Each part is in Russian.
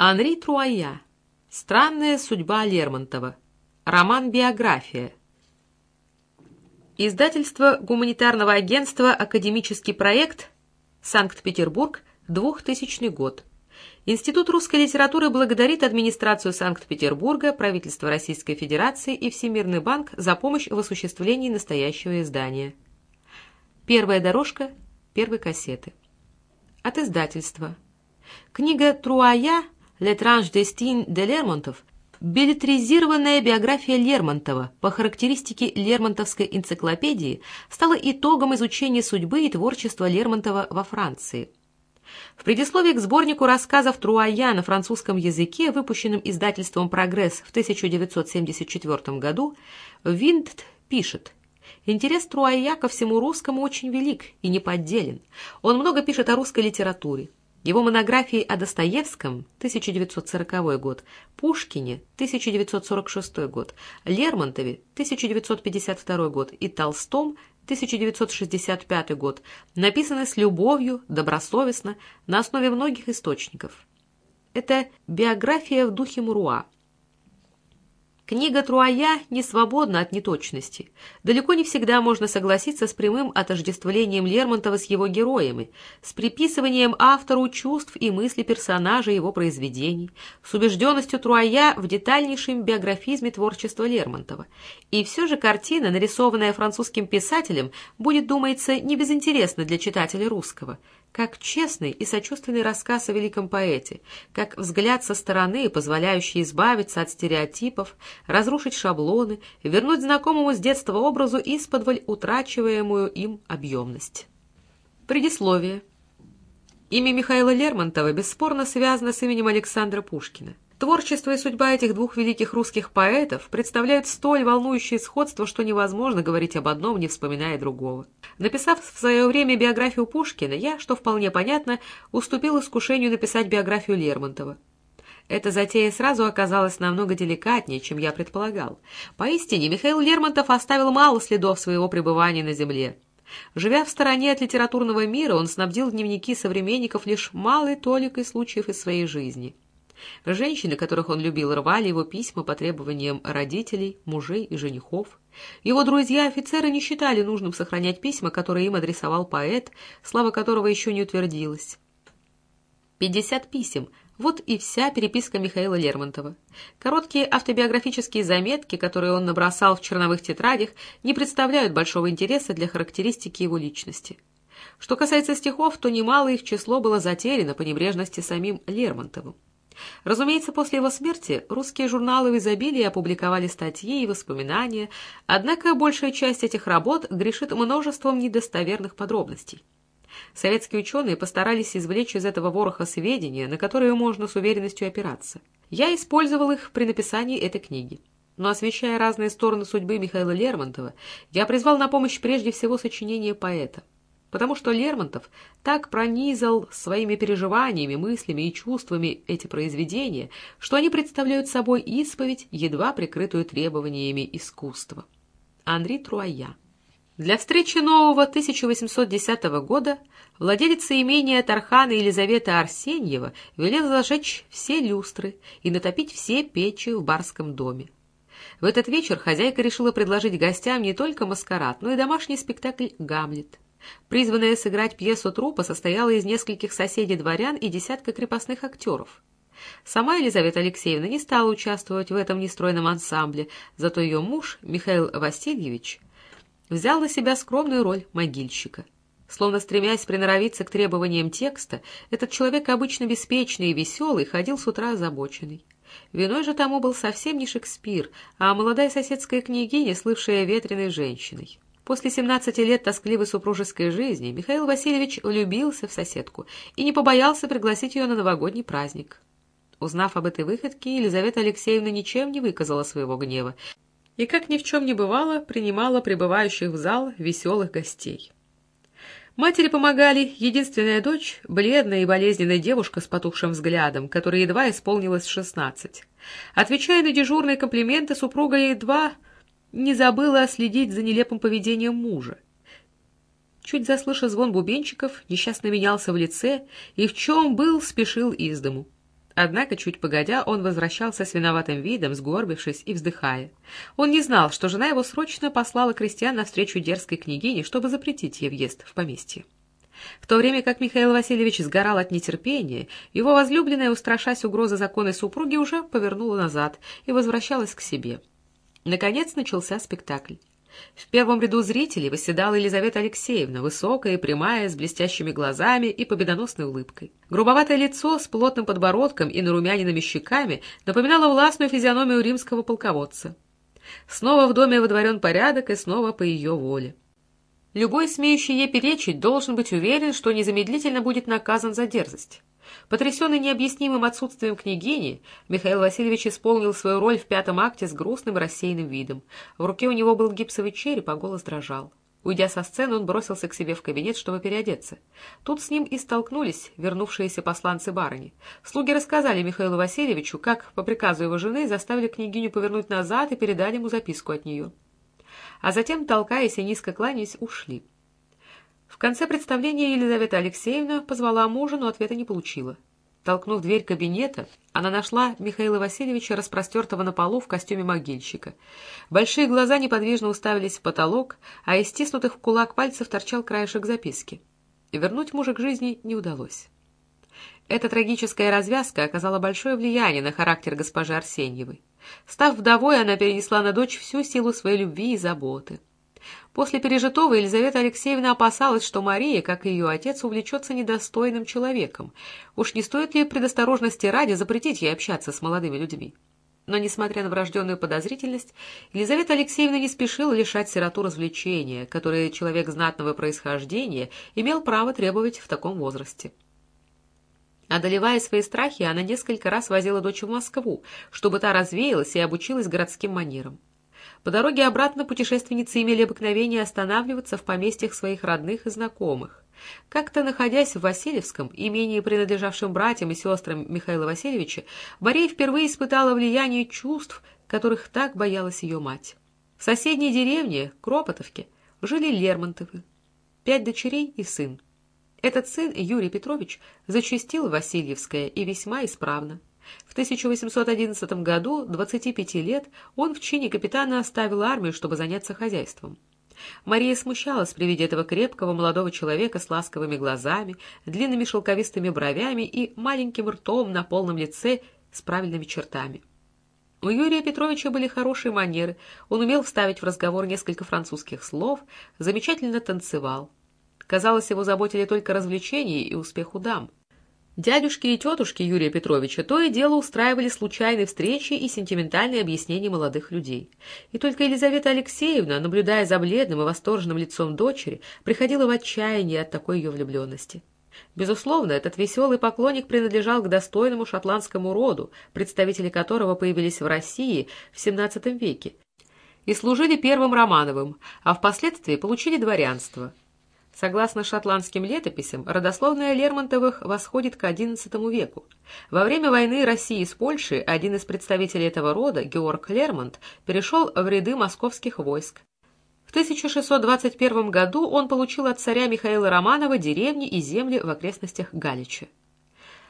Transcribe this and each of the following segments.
Анри Труая. Странная судьба Лермонтова. Роман-биография. Издательство гуманитарного агентства «Академический проект», Санкт-Петербург, 2000 год. Институт русской литературы благодарит администрацию Санкт-Петербурга, правительство Российской Федерации и Всемирный банк за помощь в осуществлении настоящего издания. Первая дорожка первой кассеты. От издательства. Книга «Труая» «L'étrange destin de Лермонтов» Билетризированная биография Лермонтова по характеристике Лермонтовской энциклопедии стала итогом изучения судьбы и творчества Лермонтова во Франции. В предисловии к сборнику рассказов Труая на французском языке, выпущенном издательством «Прогресс» в 1974 году, Виндт пишет «Интерес Труая ко всему русскому очень велик и неподделен. Он много пишет о русской литературе, его монографии о Достоевском, 1940 год, Пушкине, 1946 год, Лермонтове, 1952 год и Толстом, 1965 год, написаны с любовью, добросовестно, на основе многих источников. Это биография в духе Муруа, Книга Труая не свободна от неточности. Далеко не всегда можно согласиться с прямым отождествлением Лермонтова с его героями, с приписыванием автору чувств и мыслей персонажей его произведений, с убежденностью Труая в детальнейшем биографизме творчества Лермонтова. И все же картина, нарисованная французским писателем, будет, думается, не безинтересна для читателя русского – как честный и сочувственный рассказ о великом поэте, как взгляд со стороны, позволяющий избавиться от стереотипов, разрушить шаблоны, вернуть знакомому с детства образу исподволь утрачиваемую им объемность. Предисловие. Имя Михаила Лермонтова бесспорно связано с именем Александра Пушкина. Творчество и судьба этих двух великих русских поэтов представляют столь волнующее сходство, что невозможно говорить об одном, не вспоминая другого. Написав в свое время биографию Пушкина, я, что вполне понятно, уступил искушению написать биографию Лермонтова. Эта затея сразу оказалась намного деликатнее, чем я предполагал. Поистине, Михаил Лермонтов оставил мало следов своего пребывания на земле. Живя в стороне от литературного мира, он снабдил дневники современников лишь малой толикой случаев из своей жизни. Женщины, которых он любил, рвали его письма по требованиям родителей, мужей и женихов. Его друзья-офицеры не считали нужным сохранять письма, которые им адресовал поэт, слава которого еще не утвердилась. Пятьдесят писем — вот и вся переписка Михаила Лермонтова. Короткие автобиографические заметки, которые он набросал в черновых тетрадях, не представляют большого интереса для характеристики его личности. Что касается стихов, то немало их число было затеряно по небрежности самим Лермонтовым. Разумеется, после его смерти русские журналы в изобилии опубликовали статьи и воспоминания, однако большая часть этих работ грешит множеством недостоверных подробностей. Советские ученые постарались извлечь из этого вороха сведения, на которые можно с уверенностью опираться. Я использовал их при написании этой книги. Но освещая разные стороны судьбы Михаила Лермонтова, я призвал на помощь прежде всего сочинение поэта потому что Лермонтов так пронизал своими переживаниями, мыслями и чувствами эти произведения, что они представляют собой исповедь, едва прикрытую требованиями искусства. Анри Труая Для встречи нового 1810 года владелица имения Тархана Елизавета Арсеньева велела зажечь все люстры и натопить все печи в барском доме. В этот вечер хозяйка решила предложить гостям не только маскарад, но и домашний спектакль «Гамлет». Призванная сыграть пьесу трупа состояла из нескольких соседей дворян и десятка крепостных актеров. Сама Елизавета Алексеевна не стала участвовать в этом нестройном ансамбле, зато ее муж, Михаил Васильевич, взял на себя скромную роль могильщика. Словно стремясь приноровиться к требованиям текста, этот человек обычно беспечный и веселый ходил с утра озабоченный. Виной же тому был совсем не Шекспир, а молодая соседская княгиня, слывшая ветреной женщиной. После 17 лет тоскливой супружеской жизни Михаил Васильевич влюбился в соседку и не побоялся пригласить ее на новогодний праздник. Узнав об этой выходке, Елизавета Алексеевна ничем не выказала своего гнева и, как ни в чем не бывало, принимала прибывающих в зал веселых гостей. Матери помогали единственная дочь, бледная и болезненная девушка с потухшим взглядом, которой едва исполнилось шестнадцать. Отвечая на дежурные комплименты, супруга едва не забыла следить за нелепым поведением мужа. Чуть заслышав звон бубенчиков, несчастно менялся в лице и в чем был, спешил из дому. Однако, чуть погодя, он возвращался с виноватым видом, сгорбившись и вздыхая. Он не знал, что жена его срочно послала крестьян навстречу дерзкой княгине, чтобы запретить ей въезд в поместье. В то время как Михаил Васильевич сгорал от нетерпения, его возлюбленная, устрашась угрозы законной супруги, уже повернула назад и возвращалась к себе. Наконец начался спектакль. В первом ряду зрителей восседала Елизавета Алексеевна, высокая прямая, с блестящими глазами и победоносной улыбкой. Грубоватое лицо с плотным подбородком и нарумяненными щеками напоминало властную физиономию римского полководца. Снова в доме водворен порядок и снова по ее воле. Любой, смеющий ей перечить, должен быть уверен, что незамедлительно будет наказан за дерзость. Потрясенный необъяснимым отсутствием княгини, Михаил Васильевич исполнил свою роль в пятом акте с грустным рассеянным видом. В руке у него был гипсовый череп, а голос дрожал. Уйдя со сцены, он бросился к себе в кабинет, чтобы переодеться. Тут с ним и столкнулись вернувшиеся посланцы барыни. Слуги рассказали Михаилу Васильевичу, как, по приказу его жены, заставили княгиню повернуть назад и передали ему записку от нее. А затем, толкаясь и низко кланяясь, ушли. В конце представления Елизавета Алексеевна позвала мужа, но ответа не получила. Толкнув дверь кабинета, она нашла Михаила Васильевича, распростертого на полу в костюме могильщика. Большие глаза неподвижно уставились в потолок, а из стиснутых в кулак пальцев торчал краешек записки. Вернуть мужа к жизни не удалось. Эта трагическая развязка оказала большое влияние на характер госпожи Арсеньевой. Став вдовой, она перенесла на дочь всю силу своей любви и заботы. После пережитого Елизавета Алексеевна опасалась, что Мария, как и ее отец, увлечется недостойным человеком. Уж не стоит ли предосторожности ради запретить ей общаться с молодыми людьми? Но, несмотря на врожденную подозрительность, Елизавета Алексеевна не спешила лишать сироту развлечения, которое человек знатного происхождения имел право требовать в таком возрасте. Одолевая свои страхи, она несколько раз возила дочь в Москву, чтобы та развеялась и обучилась городским манерам. По дороге обратно путешественницы имели обыкновение останавливаться в поместьях своих родных и знакомых. Как-то находясь в Васильевском, имении, принадлежавшем братьям и сестрам Михаила Васильевича, Мария впервые испытала влияние чувств, которых так боялась ее мать. В соседней деревне, Кропотовке, жили Лермонтовы, пять дочерей и сын. Этот сын, Юрий Петрович, зачастил Васильевское и весьма исправно. В 1811 году, 25 лет, он в чине капитана оставил армию, чтобы заняться хозяйством. Мария смущалась при виде этого крепкого молодого человека с ласковыми глазами, длинными шелковистыми бровями и маленьким ртом на полном лице с правильными чертами. У Юрия Петровича были хорошие манеры, он умел вставить в разговор несколько французских слов, замечательно танцевал. Казалось, его заботили только развлечения и успех у дам. Дядюшки и тетушки Юрия Петровича то и дело устраивали случайные встречи и сентиментальные объяснения молодых людей. И только Елизавета Алексеевна, наблюдая за бледным и восторженным лицом дочери, приходила в отчаяние от такой ее влюбленности. Безусловно, этот веселый поклонник принадлежал к достойному шотландскому роду, представители которого появились в России в XVII веке, и служили первым Романовым, а впоследствии получили дворянство – Согласно шотландским летописям, родословная Лермонтовых восходит к XI веку. Во время войны России с Польшей один из представителей этого рода, Георг Лермонт, перешел в ряды московских войск. В 1621 году он получил от царя Михаила Романова деревни и земли в окрестностях Галича.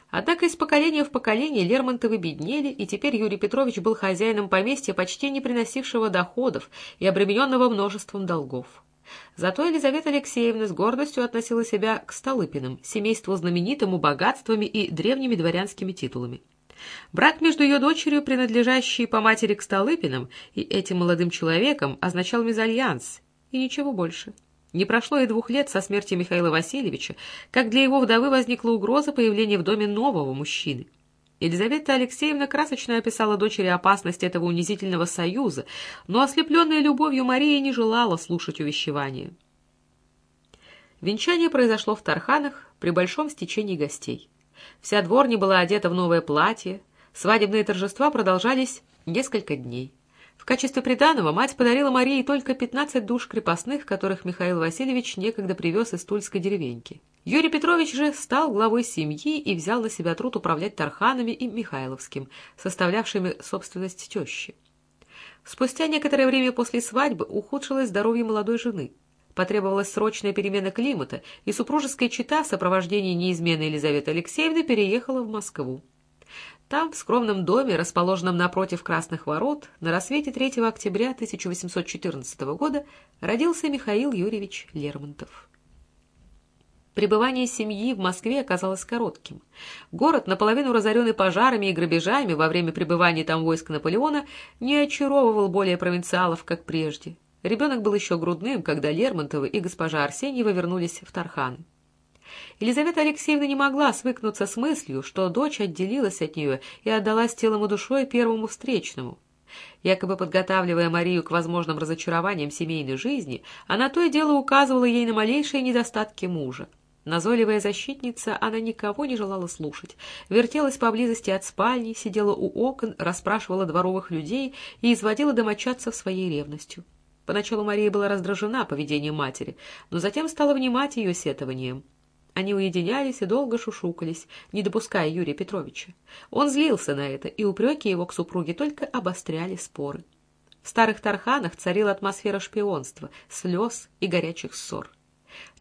Однако из поколения в поколение Лермонтовы беднели, и теперь Юрий Петрович был хозяином поместья, почти не приносившего доходов и обремененного множеством долгов. Зато Елизавета Алексеевна с гордостью относила себя к Столыпиным, семейству знаменитому богатствами и древними дворянскими титулами. Брак между ее дочерью, принадлежащей по матери к Столыпиным, и этим молодым человеком означал мезальянс, и ничего больше. Не прошло и двух лет со смерти Михаила Васильевича, как для его вдовы возникла угроза появления в доме нового мужчины. Елизавета Алексеевна красочно описала дочери опасность этого унизительного союза, но ослепленная любовью Мария не желала слушать увещевания. Венчание произошло в Тарханах при большом стечении гостей. Вся дворня была одета в новое платье, свадебные торжества продолжались несколько дней. В качестве приданого мать подарила Марии только 15 душ крепостных, которых Михаил Васильевич некогда привез из Тульской деревеньки. Юрий Петрович же стал главой семьи и взял на себя труд управлять Тарханами и Михайловским, составлявшими собственность тещи. Спустя некоторое время после свадьбы ухудшилось здоровье молодой жены. Потребовалась срочная перемена климата, и супружеская чета в сопровождении неизменной Елизаветы Алексеевны переехала в Москву. Там, в скромном доме, расположенном напротив Красных ворот, на рассвете 3 октября 1814 года родился Михаил Юрьевич Лермонтов. Пребывание семьи в Москве оказалось коротким. Город, наполовину разоренный пожарами и грабежами во время пребывания там войск Наполеона, не очаровывал более провинциалов, как прежде. Ребенок был еще грудным, когда Лермонтовы и госпожа Арсеньева вернулись в Тархан. Елизавета Алексеевна не могла свыкнуться с мыслью, что дочь отделилась от нее и отдалась телом и душой первому встречному. Якобы подготавливая Марию к возможным разочарованиям семейной жизни, она то и дело указывала ей на малейшие недостатки мужа. Назойливая защитница, она никого не желала слушать. Вертелась поблизости от спальни, сидела у окон, расспрашивала дворовых людей и изводила домочадцев своей ревностью. Поначалу Мария была раздражена поведением матери, но затем стала внимать ее сетованием. Они уединялись и долго шушукались, не допуская Юрия Петровича. Он злился на это, и упреки его к супруге только обостряли споры. В старых Тарханах царила атмосфера шпионства, слез и горячих ссор.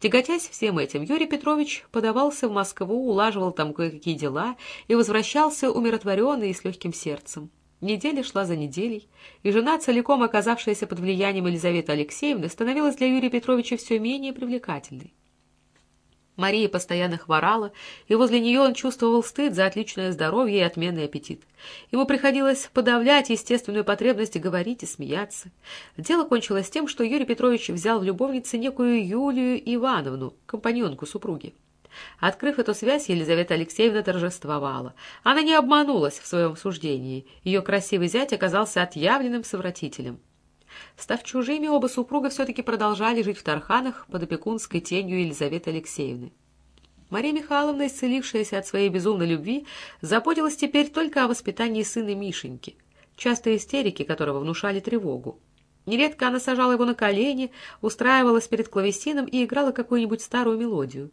Тяготясь всем этим, Юрий Петрович подавался в Москву, улаживал там кое-какие дела и возвращался умиротворенный и с легким сердцем. Неделя шла за неделей, и жена, целиком оказавшаяся под влиянием Елизаветы Алексеевны, становилась для Юрия Петровича все менее привлекательной. Мария постоянно хворала, и возле нее он чувствовал стыд за отличное здоровье и отменный аппетит. Ему приходилось подавлять естественную потребность говорить и смеяться. Дело кончилось тем, что Юрий Петрович взял в любовнице некую Юлию Ивановну, компаньонку супруги. Открыв эту связь, Елизавета Алексеевна торжествовала. Она не обманулась в своем суждении. Ее красивый зять оказался отъявленным совратителем. Став чужими, оба супруга все-таки продолжали жить в Тарханах под опекунской тенью Елизаветы Алексеевны. Мария Михайловна, исцелившаяся от своей безумной любви, заботилась теперь только о воспитании сына Мишеньки, частые истерики которого внушали тревогу. Нередко она сажала его на колени, устраивалась перед клавесином и играла какую-нибудь старую мелодию.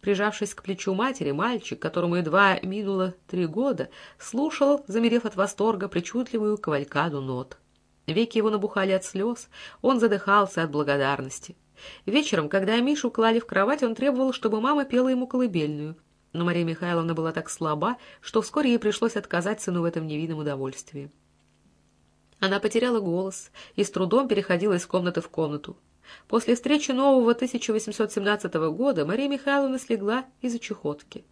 Прижавшись к плечу матери, мальчик, которому едва минуло три года, слушал, замерев от восторга, причудливую кавалькаду нот. Веки его набухали от слез, он задыхался от благодарности. Вечером, когда Мишу клали в кровать, он требовал, чтобы мама пела ему колыбельную. Но Мария Михайловна была так слаба, что вскоре ей пришлось отказать сыну в этом невинном удовольствии. Она потеряла голос и с трудом переходила из комнаты в комнату. После встречи нового 1817 года Мария Михайловна слегла из-за чехотки.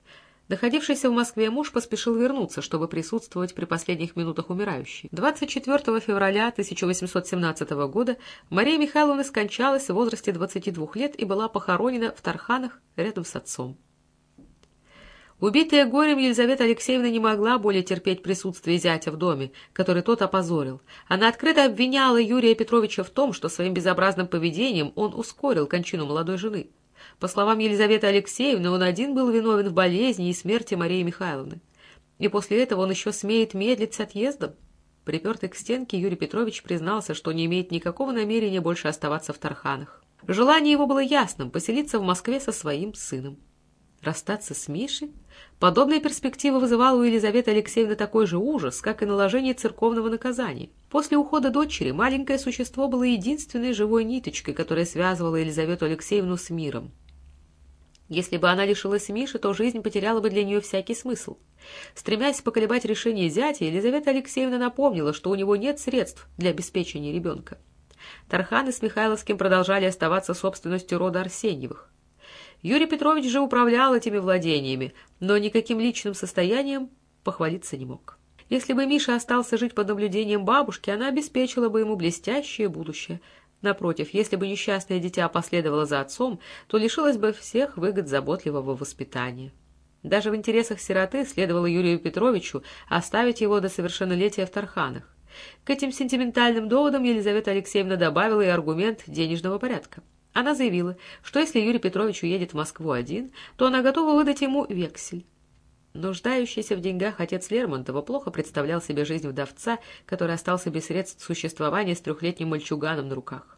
Находившийся в Москве муж поспешил вернуться, чтобы присутствовать при последних минутах умирающей. 24 февраля 1817 года Мария Михайловна скончалась в возрасте 22 лет и была похоронена в Тарханах рядом с отцом. Убитая горем Елизавета Алексеевна не могла более терпеть присутствие зятя в доме, который тот опозорил. Она открыто обвиняла Юрия Петровича в том, что своим безобразным поведением он ускорил кончину молодой жены. По словам Елизаветы Алексеевны, он один был виновен в болезни и смерти Марии Михайловны. И после этого он еще смеет медлить с отъездом? Припертый к стенке, Юрий Петрович признался, что не имеет никакого намерения больше оставаться в Тарханах. Желание его было ясным — поселиться в Москве со своим сыном. Расстаться с Мишей? Подобная перспектива вызывала у Елизаветы Алексеевны такой же ужас, как и наложение церковного наказания. После ухода дочери маленькое существо было единственной живой ниточкой, которая связывала Елизавету Алексеевну с миром. Если бы она лишилась Миши, то жизнь потеряла бы для нее всякий смысл. Стремясь поколебать решение зятя, Елизавета Алексеевна напомнила, что у него нет средств для обеспечения ребенка. Тарханы с Михайловским продолжали оставаться собственностью рода Арсеньевых. Юрий Петрович же управлял этими владениями, но никаким личным состоянием похвалиться не мог. Если бы Миша остался жить под наблюдением бабушки, она обеспечила бы ему блестящее будущее – Напротив, если бы несчастное дитя последовало за отцом, то лишилось бы всех выгод заботливого воспитания. Даже в интересах сироты следовало Юрию Петровичу оставить его до совершеннолетия в Тарханах. К этим сентиментальным доводам Елизавета Алексеевна добавила и аргумент денежного порядка. Она заявила, что если Юрий Петрович уедет в Москву один, то она готова выдать ему вексель. Нуждающийся в деньгах отец Лермонтова плохо представлял себе жизнь вдовца, который остался без средств существования с трехлетним мальчуганом на руках.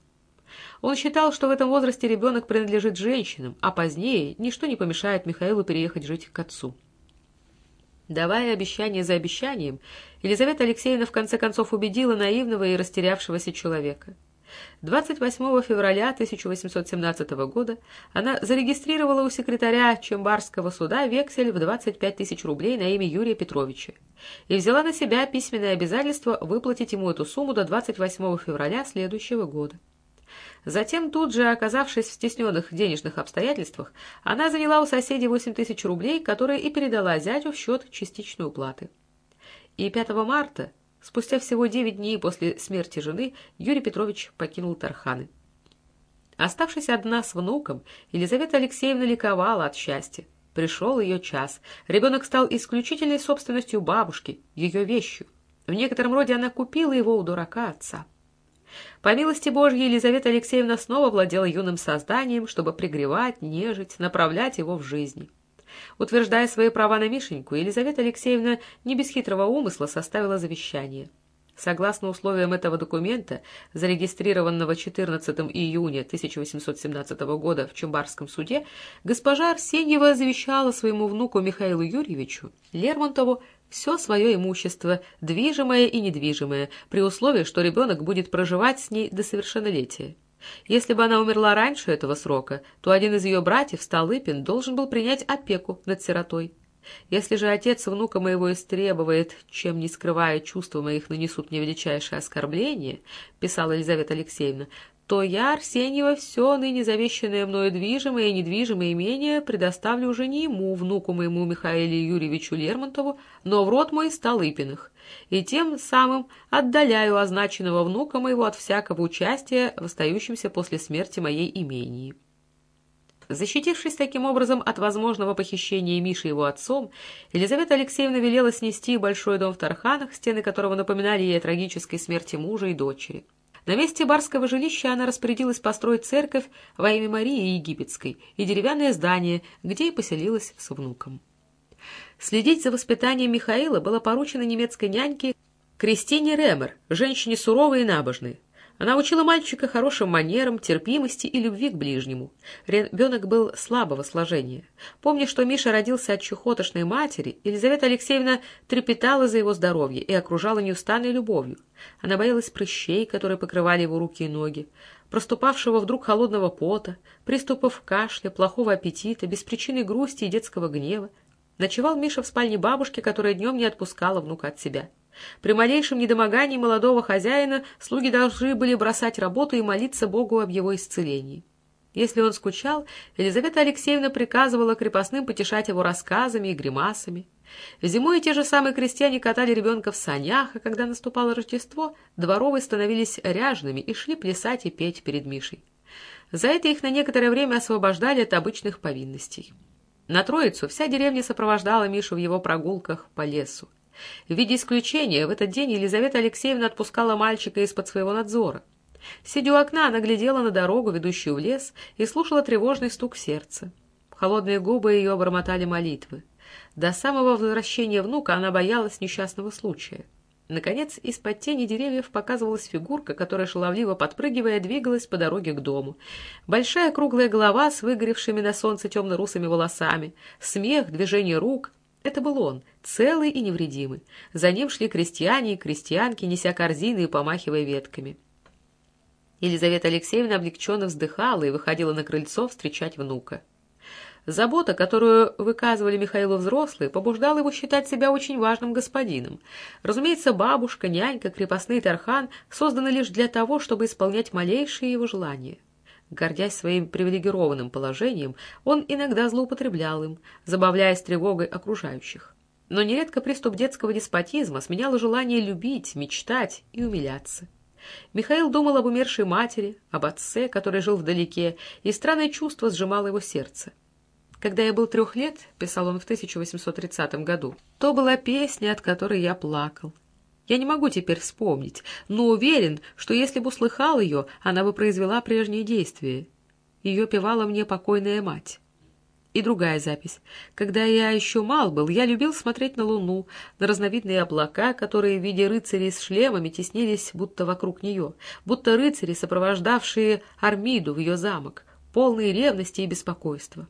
Он считал, что в этом возрасте ребенок принадлежит женщинам, а позднее ничто не помешает Михаилу переехать жить к отцу. Давая обещание за обещанием, Елизавета Алексеевна в конце концов убедила наивного и растерявшегося человека. 28 февраля 1817 года она зарегистрировала у секретаря Чембарского суда вексель в 25 тысяч рублей на имя Юрия Петровича и взяла на себя письменное обязательство выплатить ему эту сумму до 28 февраля следующего года. Затем, тут же оказавшись в стесненных денежных обстоятельствах, она заняла у соседей 8 тысяч рублей, которые и передала зятю в счет частичной уплаты. И 5 марта Спустя всего девять дней после смерти жены Юрий Петрович покинул Тарханы. Оставшись одна с внуком, Елизавета Алексеевна ликовала от счастья. Пришел ее час. Ребенок стал исключительной собственностью бабушки, ее вещью. В некотором роде она купила его у дурака отца. По милости Божьей Елизавета Алексеевна снова владела юным созданием, чтобы пригревать, нежить, направлять его в жизни. Утверждая свои права на Мишеньку, Елизавета Алексеевна не без хитрого умысла составила завещание. Согласно условиям этого документа, зарегистрированного 14 июня 1817 года в Чумбарском суде, госпожа Арсеньева завещала своему внуку Михаилу Юрьевичу Лермонтову все свое имущество, движимое и недвижимое, при условии, что ребенок будет проживать с ней до совершеннолетия. Если бы она умерла раньше этого срока, то один из ее братьев, Столыпин, должен был принять опеку над сиротой. Если же отец внука моего истребует, чем не скрывая чувства моих нанесут мне величайшее оскорбление, писала Елизавета Алексеевна, то я, Арсеньева, все ныне завещанное мною движимое и недвижимое имение предоставлю уже не ему, внуку моему Михаилу Юрьевичу Лермонтову, но в род мой Столыпиных, и тем самым отдаляю означенного внука моего от всякого участия в остающемся после смерти моей имении. Защитившись таким образом от возможного похищения Миши его отцом, Елизавета Алексеевна велела снести большой дом в Тарханах, стены которого напоминали ей о трагической смерти мужа и дочери. На месте барского жилища она распорядилась построить церковь во имя Марии Египетской и деревянное здание, где и поселилась с внуком. Следить за воспитанием Михаила было поручено немецкой няньке Кристине Ремер, женщине суровой и набожной. Она учила мальчика хорошим манерам, терпимости и любви к ближнему. Ребенок был слабого сложения. Помня, что Миша родился от чухотошной матери, Елизавета Алексеевна трепетала за его здоровье и окружала неустанной любовью. Она боялась прыщей, которые покрывали его руки и ноги, проступавшего вдруг холодного пота, приступов кашля, плохого аппетита, беспричинной грусти и детского гнева. Ночевал Миша в спальне бабушки, которая днем не отпускала внука от себя. При малейшем недомогании молодого хозяина слуги должны были бросать работу и молиться Богу об его исцелении. Если он скучал, Елизавета Алексеевна приказывала крепостным потешать его рассказами и гримасами. Зимой те же самые крестьяне катали ребенка в санях, а когда наступало Рождество, дворовые становились ряжными и шли плясать и петь перед Мишей. За это их на некоторое время освобождали от обычных повинностей. На Троицу вся деревня сопровождала Мишу в его прогулках по лесу. В виде исключения в этот день Елизавета Алексеевна отпускала мальчика из-под своего надзора. Сидя у окна, она глядела на дорогу, ведущую в лес, и слушала тревожный стук сердца. Холодные губы ее обормотали молитвы. До самого возвращения внука она боялась несчастного случая. Наконец, из-под тени деревьев показывалась фигурка, которая, шаловливо подпрыгивая, двигалась по дороге к дому. Большая круглая голова с выгоревшими на солнце темно-русыми волосами, смех, движение рук — это был он, целый и невредимый. За ним шли крестьяне и крестьянки, неся корзины и помахивая ветками. Елизавета Алексеевна облегченно вздыхала и выходила на крыльцо встречать внука. Забота, которую выказывали Михаилу взрослые, побуждала его считать себя очень важным господином. Разумеется, бабушка, нянька, крепостный Тархан созданы лишь для того, чтобы исполнять малейшие его желания. Гордясь своим привилегированным положением, он иногда злоупотреблял им, забавляясь тревогой окружающих. Но нередко приступ детского деспотизма сменяло желание любить, мечтать и умиляться. Михаил думал об умершей матери, об отце, который жил вдалеке, и странное чувство сжимало его сердце. «Когда я был трех лет», — писал он в 1830 году, — «то была песня, от которой я плакал. Я не могу теперь вспомнить, но уверен, что если бы услыхал ее, она бы произвела прежние действия. Ее певала мне покойная мать. И другая запись. Когда я еще мал был, я любил смотреть на луну, на разновидные облака, которые в виде рыцарей с шлемами теснились будто вокруг нее, будто рыцари, сопровождавшие Армиду в ее замок, полные ревности и беспокойства.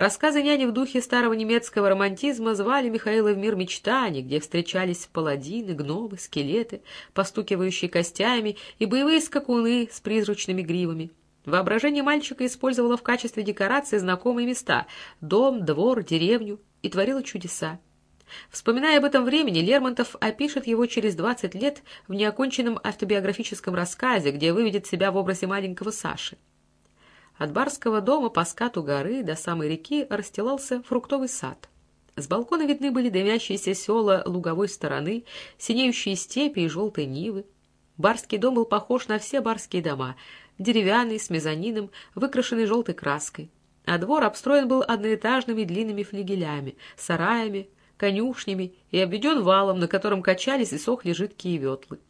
Рассказы няни в духе старого немецкого романтизма звали Михаила в мир мечтаний, где встречались паладины, гномы, скелеты, постукивающие костями и боевые скакуны с призрачными гривами. Воображение мальчика использовало в качестве декорации знакомые места — дом, двор, деревню — и творило чудеса. Вспоминая об этом времени, Лермонтов опишет его через 20 лет в неоконченном автобиографическом рассказе, где выведет себя в образе маленького Саши. От барского дома по скату горы до самой реки расстилался фруктовый сад. С балкона видны были дымящиеся села луговой стороны, синеющие степи и желтые нивы. Барский дом был похож на все барские дома, деревянный, с мезонином, выкрашенный желтой краской. А двор обстроен был одноэтажными длинными флигелями, сараями, конюшнями и обведен валом, на котором качались и сохли жидкие ветлы.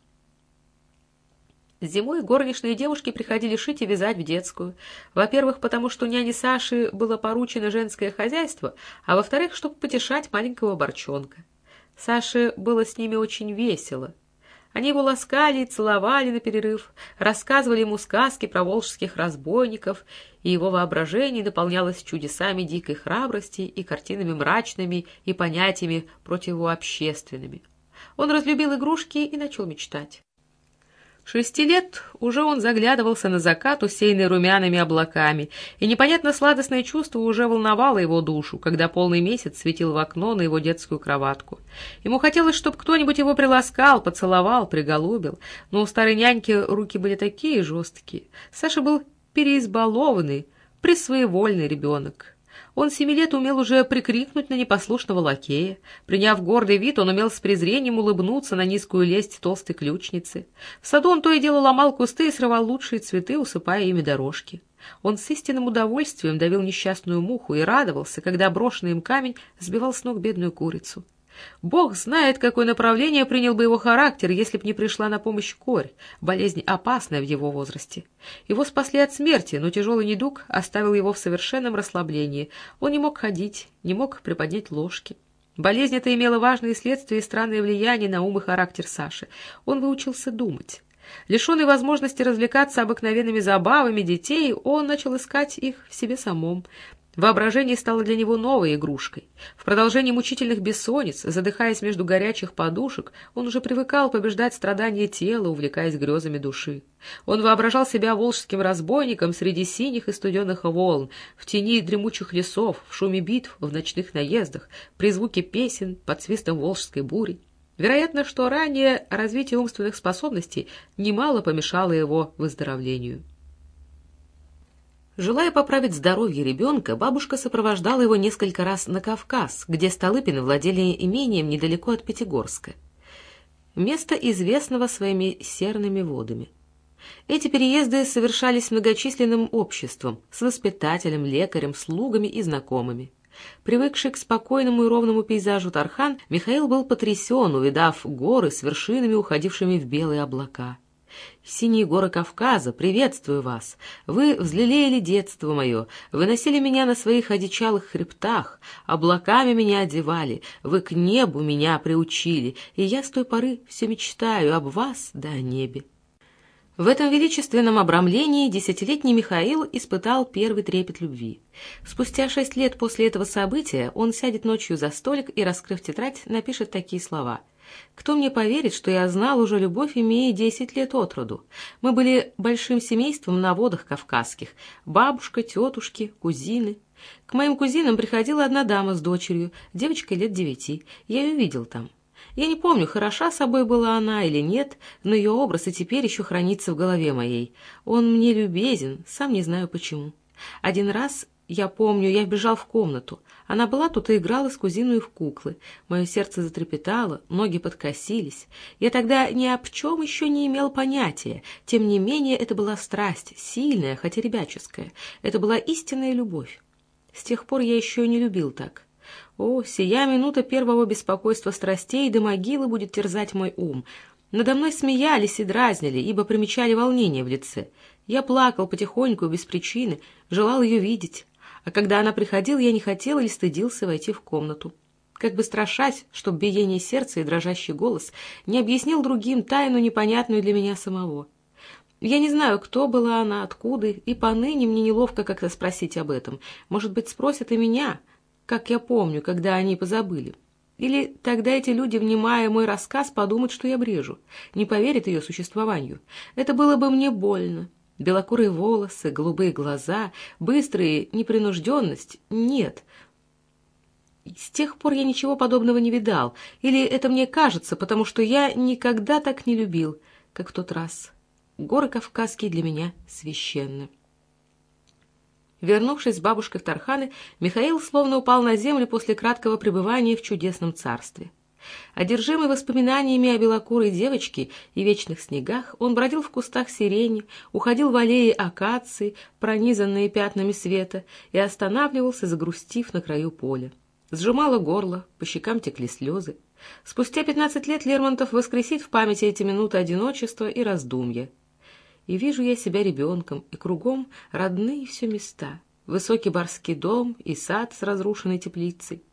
Зимой горничные девушки приходили шить и вязать в детскую. Во-первых, потому что няне Саши было поручено женское хозяйство, а во-вторых, чтобы потешать маленького борчонка. Саше было с ними очень весело. Они его ласкали и целовали на перерыв, рассказывали ему сказки про волжских разбойников, и его воображение наполнялось чудесами дикой храбрости и картинами мрачными и понятиями противообщественными. Он разлюбил игрушки и начал мечтать. Шести лет уже он заглядывался на закат, усеянный румяными облаками, и непонятно сладостное чувство уже волновало его душу, когда полный месяц светил в окно на его детскую кроватку. Ему хотелось, чтобы кто-нибудь его приласкал, поцеловал, приголубил, но у старой няньки руки были такие жесткие. Саша был переизбалованный, присвоевольный ребенок. Он семи лет умел уже прикрикнуть на непослушного лакея. Приняв гордый вид, он умел с презрением улыбнуться на низкую лесть толстой ключницы. В саду он то и дело ломал кусты и срывал лучшие цветы, усыпая ими дорожки. Он с истинным удовольствием давил несчастную муху и радовался, когда брошенный им камень сбивал с ног бедную курицу. Бог знает, какое направление принял бы его характер, если б не пришла на помощь корь, болезнь опасная в его возрасте. Его спасли от смерти, но тяжелый недуг оставил его в совершенном расслаблении. Он не мог ходить, не мог приподнять ложки. Болезнь эта имела важные следствия и странное влияние на ум и характер Саши. Он выучился думать. Лишенный возможности развлекаться обыкновенными забавами детей, он начал искать их в себе самом. Воображение стало для него новой игрушкой. В продолжении мучительных бессонниц, задыхаясь между горячих подушек, он уже привыкал побеждать страдания тела, увлекаясь грезами души. Он воображал себя волжским разбойником среди синих и студенных волн, в тени дремучих лесов, в шуме битв, в ночных наездах, при звуке песен, под свистом волжской бури. Вероятно, что ранее развитие умственных способностей немало помешало его выздоровлению. Желая поправить здоровье ребенка, бабушка сопровождала его несколько раз на Кавказ, где Столыпины владели имением недалеко от Пятигорска. Место известного своими серными водами. Эти переезды совершались многочисленным обществом, с воспитателем, лекарем, слугами и знакомыми. Привыкший к спокойному и ровному пейзажу Тархан, Михаил был потрясен, увидав горы с вершинами, уходившими в белые облака. Синие горы Кавказа, приветствую вас! Вы взлелеяли детство мое, вы носили меня на своих одичалых хребтах, облаками меня одевали, вы к небу меня приучили, и я с той поры все мечтаю об вас да о небе. В этом величественном обрамлении десятилетний Михаил испытал первый трепет любви. Спустя шесть лет после этого события он сядет ночью за столик и, раскрыв тетрадь, напишет такие слова — кто мне поверит, что я знал уже любовь, имея десять лет от роду? Мы были большим семейством на водах кавказских. Бабушка, тетушки, кузины. К моим кузинам приходила одна дама с дочерью, девочкой лет девяти. Я ее видел там. Я не помню, хороша собой была она или нет, но ее образ и теперь еще хранится в голове моей. Он мне любезен, сам не знаю почему. Один раз я помню, я вбежал в комнату. Она была тут и играла с кузиной в куклы. Мое сердце затрепетало, ноги подкосились. Я тогда ни об чем еще не имел понятия. Тем не менее, это была страсть, сильная, хотя ребяческая. Это была истинная любовь. С тех пор я еще не любил так. О, сия минута первого беспокойства страстей до могилы будет терзать мой ум. Надо мной смеялись и дразнили, ибо примечали волнение в лице. Я плакал потихоньку, без причины, желал ее видеть а когда она приходила, я не хотел или стыдился войти в комнату. Как бы страшась, чтоб биение сердца и дрожащий голос не объяснил другим тайну, непонятную для меня самого. Я не знаю, кто была она, откуда, и поныне мне неловко как-то спросить об этом. Может быть, спросят и меня, как я помню, когда они позабыли. Или тогда эти люди, внимая мой рассказ, подумают, что я брежу, не поверят ее существованию. Это было бы мне больно. Белокурые волосы, голубые глаза, быстрые, непринужденность — нет. С тех пор я ничего подобного не видал. Или это мне кажется, потому что я никогда так не любил, как в тот раз. Горы Кавказские для меня священны. Вернувшись с бабушкой в Тарханы, Михаил словно упал на землю после краткого пребывания в чудесном царстве. Одержимый воспоминаниями о белокурой девочке и вечных снегах, он бродил в кустах сирени, уходил в аллеи акации, пронизанные пятнами света, и останавливался, загрустив на краю поля. Сжимало горло, по щекам текли слезы. Спустя пятнадцать лет Лермонтов воскресит в памяти эти минуты одиночества и раздумья и вижу я себя ребенком, и кругом родные все места. Высокий барский дом и сад с разрушенной теплицей.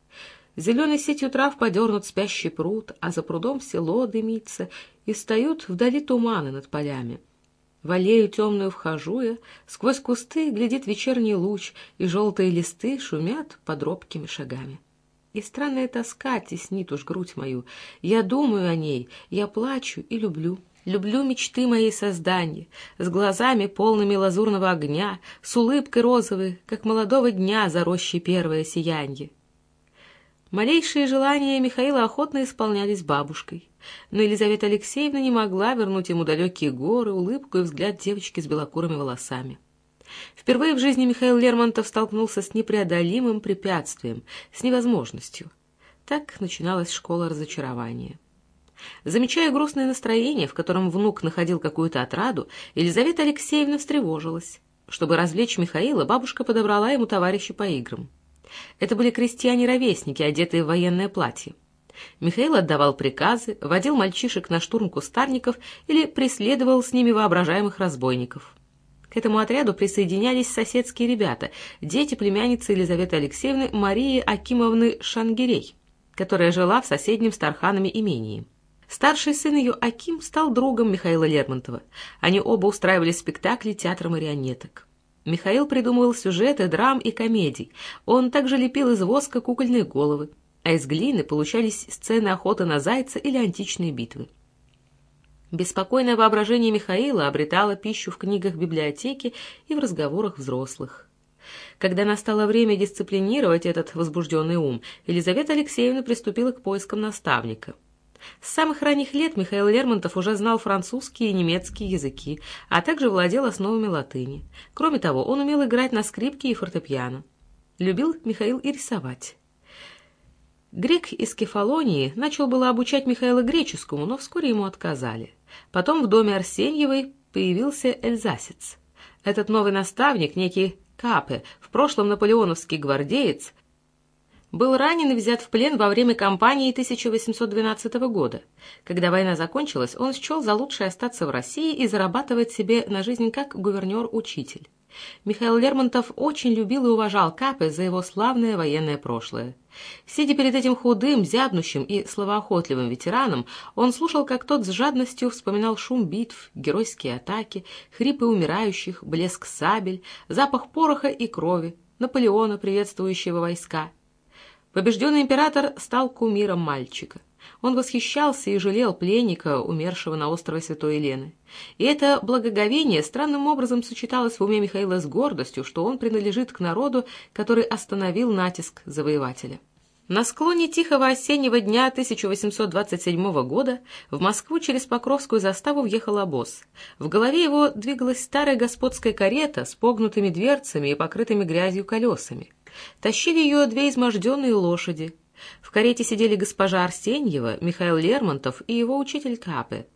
Зеленой сетью трав подернут спящий пруд, а за прудом село дымится, и встают вдали туманы над полями. В аллею темную вхожу я, сквозь кусты глядит вечерний луч, и желтые листы шумят под робкими шагами. И странная тоска теснит уж грудь мою. Я думаю о ней, я плачу и люблю. Люблю мечты моей создания, с глазами полными лазурного огня, с улыбкой розовой, как молодого дня за рощей первое сиянье. Малейшие желания Михаила охотно исполнялись бабушкой, но Елизавета Алексеевна не могла вернуть ему далекие горы, улыбку и взгляд девочки с белокурыми волосами. Впервые в жизни Михаил Лермонтов столкнулся с непреодолимым препятствием, с невозможностью. Так начиналась школа разочарования. Замечая грустное настроение, в котором внук находил какую-то отраду, Елизавета Алексеевна встревожилась. Чтобы развлечь Михаила, бабушка подобрала ему товарища по играм. Это были крестьяне-ровесники, одетые в военное платье. Михаил отдавал приказы, водил мальчишек на штурм кустарников или преследовал с ними воображаемых разбойников. К этому отряду присоединялись соседские ребята, дети племянницы Елизаветы Алексеевны Марии Акимовны Шангирей, которая жила в соседнем с Тарханами имении. Старший сын ее, Аким, стал другом Михаила Лермонтова. Они оба устраивали спектакли театра марионеток. Михаил придумывал сюжеты, драм и комедий. Он также лепил из воска кукольные головы, а из глины получались сцены охоты на зайца или античные битвы. Беспокойное воображение Михаила обретало пищу в книгах библиотеки и в разговорах взрослых. Когда настало время дисциплинировать этот возбужденный ум, Елизавета Алексеевна приступила к поискам наставника – с самых ранних лет Михаил Лермонтов уже знал французский и немецкий языки, а также владел основами латыни. Кроме того, он умел играть на скрипке и фортепиано. Любил Михаил и рисовать. Грек из Кефалонии начал было обучать Михаила греческому, но вскоре ему отказали. Потом в доме Арсеньевой появился эльзасец. Этот новый наставник, некий Капе, в прошлом наполеоновский гвардеец, был ранен и взят в плен во время кампании 1812 года. Когда война закончилась, он счел за лучшее остаться в России и зарабатывать себе на жизнь как гувернер-учитель. Михаил Лермонтов очень любил и уважал Капе за его славное военное прошлое. Сидя перед этим худым, зябнущим и словоохотливым ветераном, он слушал, как тот с жадностью вспоминал шум битв, геройские атаки, хрипы умирающих, блеск сабель, запах пороха и крови, Наполеона, приветствующего войска, Побежденный император стал кумиром мальчика. Он восхищался и жалел пленника, умершего на острове Святой Елены. И это благоговение странным образом сочеталось в уме Михаила с гордостью, что он принадлежит к народу, который остановил натиск завоевателя. На склоне тихого осеннего дня 1827 года в Москву через Покровскую заставу въехал обоз. В голове его двигалась старая господская карета с погнутыми дверцами и покрытыми грязью колесами. Тащили ее две изможденные лошади. В карете сидели госпожа Арсеньева, Михаил Лермонтов и его учитель Капе.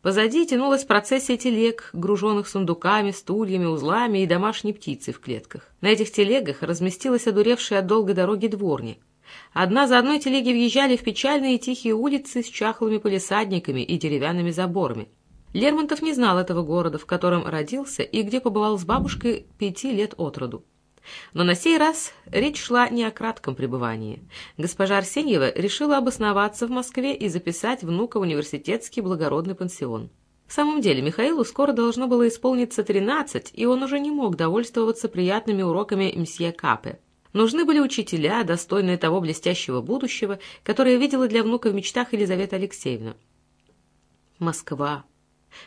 Позади тянулась процессия телег, груженных сундуками, стульями, узлами и домашней птицей в клетках. На этих телегах разместилась одуревшая от долгой дороги дворни. Одна за одной телеги въезжали в печальные тихие улицы с чахлыми полисадниками и деревянными заборами. Лермонтов не знал этого города, в котором родился и где побывал с бабушкой пяти лет от роду. Но на сей раз речь шла не о кратком пребывании. Госпожа Арсеньева решила обосноваться в Москве и записать внука в университетский благородный пансион. В самом деле, Михаилу скоро должно было исполниться тринадцать, и он уже не мог довольствоваться приятными уроками мсье Капе. Нужны были учителя, достойные того блестящего будущего, которое видела для внука в мечтах Елизавета Алексеевна. Москва.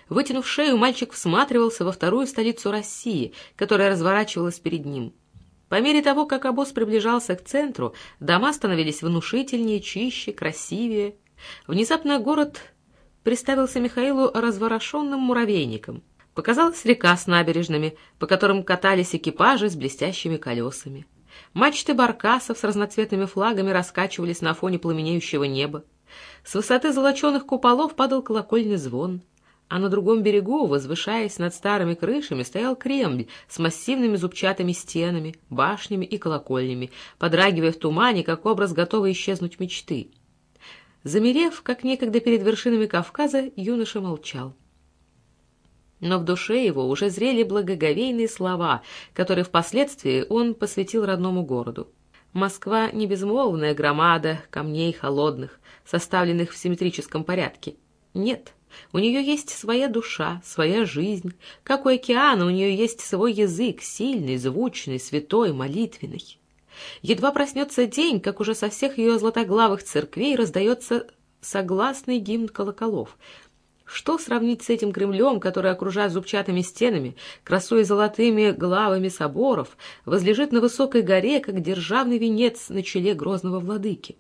Вытянув шею, мальчик всматривался во вторую столицу России, которая разворачивалась перед ним. По мере того, как обоз приближался к центру, дома становились внушительнее, чище, красивее. Внезапно город представился Михаилу разворошенным муравейником. Показалась река с набережными, по которым катались экипажи с блестящими колесами. Мачты баркасов с разноцветными флагами раскачивались на фоне пламенеющего неба. С высоты золоченых куполов падал колокольный звон, а на другом берегу, возвышаясь над старыми крышами, стоял Кремль с массивными зубчатыми стенами, башнями и колокольнями, подрагивая в тумане, как образ готовый исчезнуть мечты. Замерев, как некогда перед вершинами Кавказа, юноша молчал. Но в душе его уже зрели благоговейные слова, которые впоследствии он посвятил родному городу. Москва — не безмолвная громада камней холодных, составленных в симметрическом порядке. Нет, у нее есть своя душа, своя жизнь. Как у океана, у нее есть свой язык, сильный, звучный, святой, молитвенный. Едва проснется день, как уже со всех ее златоглавых церквей раздается согласный гимн колоколов. Что сравнить с этим Кремлем, который, окружает зубчатыми стенами, красой золотыми главами соборов, возлежит на высокой горе, как державный венец на челе грозного владыки?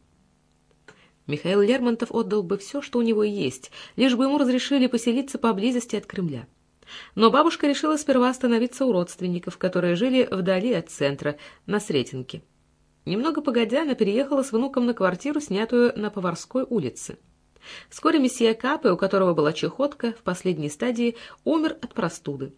Михаил Лермонтов отдал бы все, что у него есть, лишь бы ему разрешили поселиться поблизости от Кремля. Но бабушка решила сперва остановиться у родственников, которые жили вдали от центра, на Сретенке. Немного погодя, она переехала с внуком на квартиру, снятую на Поварской улице. Вскоре месье Капе, у которого была чехотка, в последней стадии умер от простуды.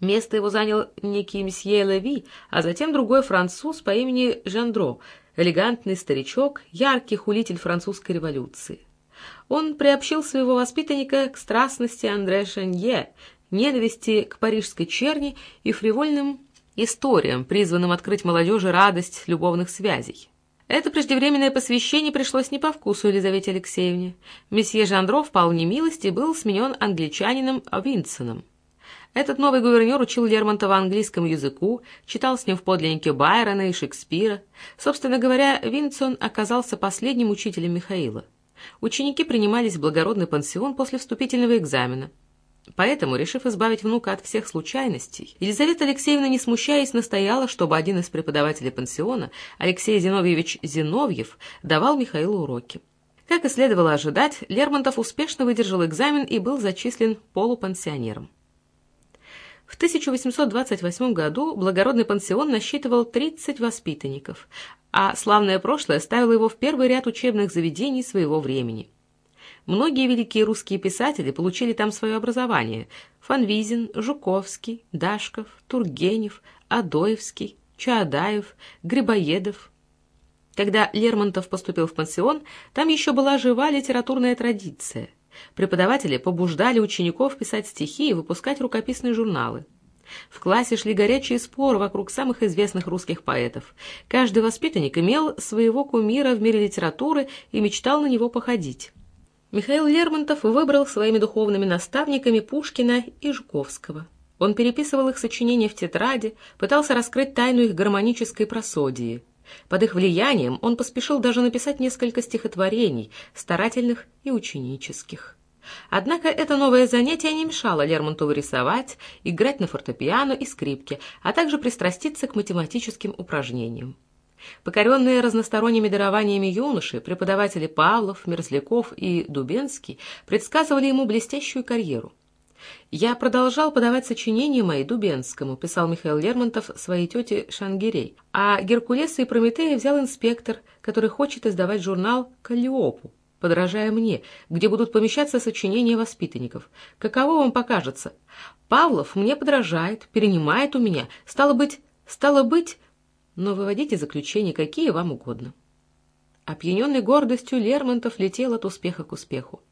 Место его занял некий месье Леви, а затем другой француз по имени Жандро, элегантный старичок, яркий хулитель французской революции. Он приобщил своего воспитанника к страстности Андре Шанье, ненависти к парижской черни и фривольным историям, призванным открыть молодежи радость любовных связей. Это преждевременное посвящение пришлось не по вкусу Елизавете Алексеевне. Месье Жандро впал в немилость и был сменен англичанином Винсоном. Этот новый гувернер учил Лермонтова английскому языку, читал с ним в подлиннике Байрона и Шекспира. Собственно говоря, Винсон оказался последним учителем Михаила. Ученики принимались в благородный пансион после вступительного экзамена. Поэтому, решив избавить внука от всех случайностей, Елизавета Алексеевна, не смущаясь, настояла, чтобы один из преподавателей пансиона, Алексей Зиновьевич Зиновьев, давал Михаилу уроки. Как и следовало ожидать, Лермонтов успешно выдержал экзамен и был зачислен полупансионером. В 1828 году благородный пансион насчитывал 30 воспитанников, а славное прошлое ставило его в первый ряд учебных заведений своего времени – Многие великие русские писатели получили там свое образование. Фанвизин, Жуковский, Дашков, Тургенев, Адоевский, Чаадаев, Грибоедов. Когда Лермонтов поступил в пансион, там еще была жива литературная традиция. Преподаватели побуждали учеников писать стихи и выпускать рукописные журналы. В классе шли горячие споры вокруг самых известных русских поэтов. Каждый воспитанник имел своего кумира в мире литературы и мечтал на него походить. Михаил Лермонтов выбрал своими духовными наставниками Пушкина и Жуковского. Он переписывал их сочинения в тетради, пытался раскрыть тайну их гармонической просодии. Под их влиянием он поспешил даже написать несколько стихотворений, старательных и ученических. Однако это новое занятие не мешало Лермонтову рисовать, играть на фортепиано и скрипке, а также пристраститься к математическим упражнениям. Покоренные разносторонними дарованиями юноши, преподаватели Павлов, Мерзляков и Дубенский предсказывали ему блестящую карьеру. «Я продолжал подавать сочинения мои Дубенскому», писал Михаил Лермонтов своей тете Шангирей, а Геркулеса и Прометея взял инспектор, который хочет издавать журнал «Каллиопу», подражая мне, где будут помещаться сочинения воспитанников. Каково вам покажется? Павлов мне подражает, перенимает у меня. Стало быть, стало быть, но выводите заключения какие вам угодно. Опьяненный гордостью, Лермонтов летел от успеха к успеху.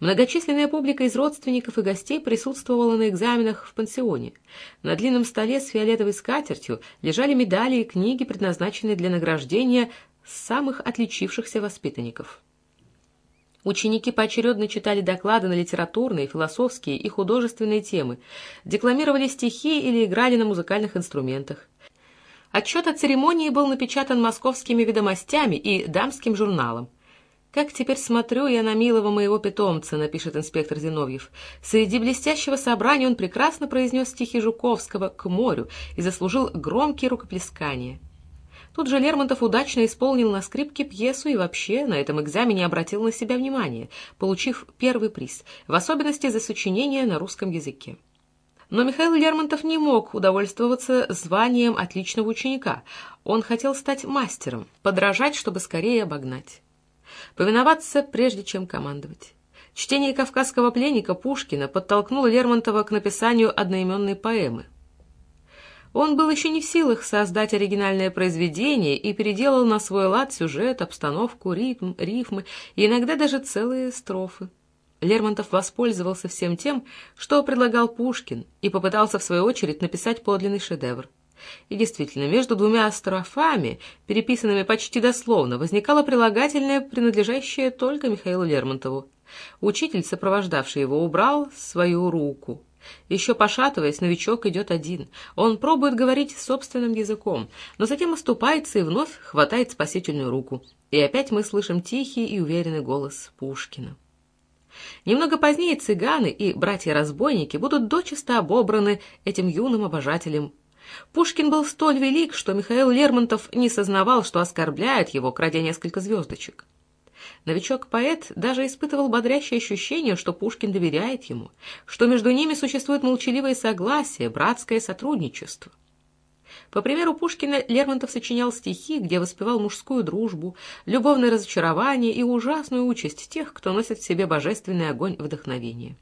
Многочисленная публика из родственников и гостей присутствовала на экзаменах в пансионе. На длинном столе с фиолетовой скатертью лежали медали и книги, предназначенные для награждения самых отличившихся воспитанников. Ученики поочередно читали доклады на литературные, философские и художественные темы, декламировали стихи или играли на музыкальных инструментах. Отчет о церемонии был напечатан московскими ведомостями и дамским журналом. «Как теперь смотрю я на милого моего питомца», — напишет инспектор Зиновьев. «Среди блестящего собрания он прекрасно произнес стихи Жуковского «К морю» и заслужил громкие рукоплескания». Тут же Лермонтов удачно исполнил на скрипке пьесу и вообще на этом экзамене обратил на себя внимание, получив первый приз, в особенности за сочинение на русском языке. Но Михаил Лермонтов не мог удовольствоваться званием отличного ученика. Он хотел стать мастером, подражать, чтобы скорее обогнать. Повиноваться, прежде чем командовать. Чтение «Кавказского пленника» Пушкина подтолкнуло Лермонтова к написанию одноименной поэмы – он был еще не в силах создать оригинальное произведение и переделал на свой лад сюжет, обстановку, ритм, рифмы и иногда даже целые строфы. Лермонтов воспользовался всем тем, что предлагал Пушкин, и попытался, в свою очередь, написать подлинный шедевр. И действительно, между двумя строфами, переписанными почти дословно, возникало прилагательное, принадлежащее только Михаилу Лермонтову. Учитель, сопровождавший его, убрал свою руку. Еще пошатываясь, новичок идет один. Он пробует говорить собственным языком, но затем оступается и вновь хватает спасительную руку. И опять мы слышим тихий и уверенный голос Пушкина. Немного позднее цыганы и братья-разбойники будут дочисто обобраны этим юным обожателем. Пушкин был столь велик, что Михаил Лермонтов не сознавал, что оскорбляет его, крадя несколько звездочек. Новичок-поэт даже испытывал бодрящее ощущение, что Пушкин доверяет ему, что между ними существует молчаливое согласие, братское сотрудничество. По примеру Пушкина, Лермонтов сочинял стихи, где воспевал мужскую дружбу, любовное разочарование и ужасную участь тех, кто носит в себе божественный огонь вдохновения.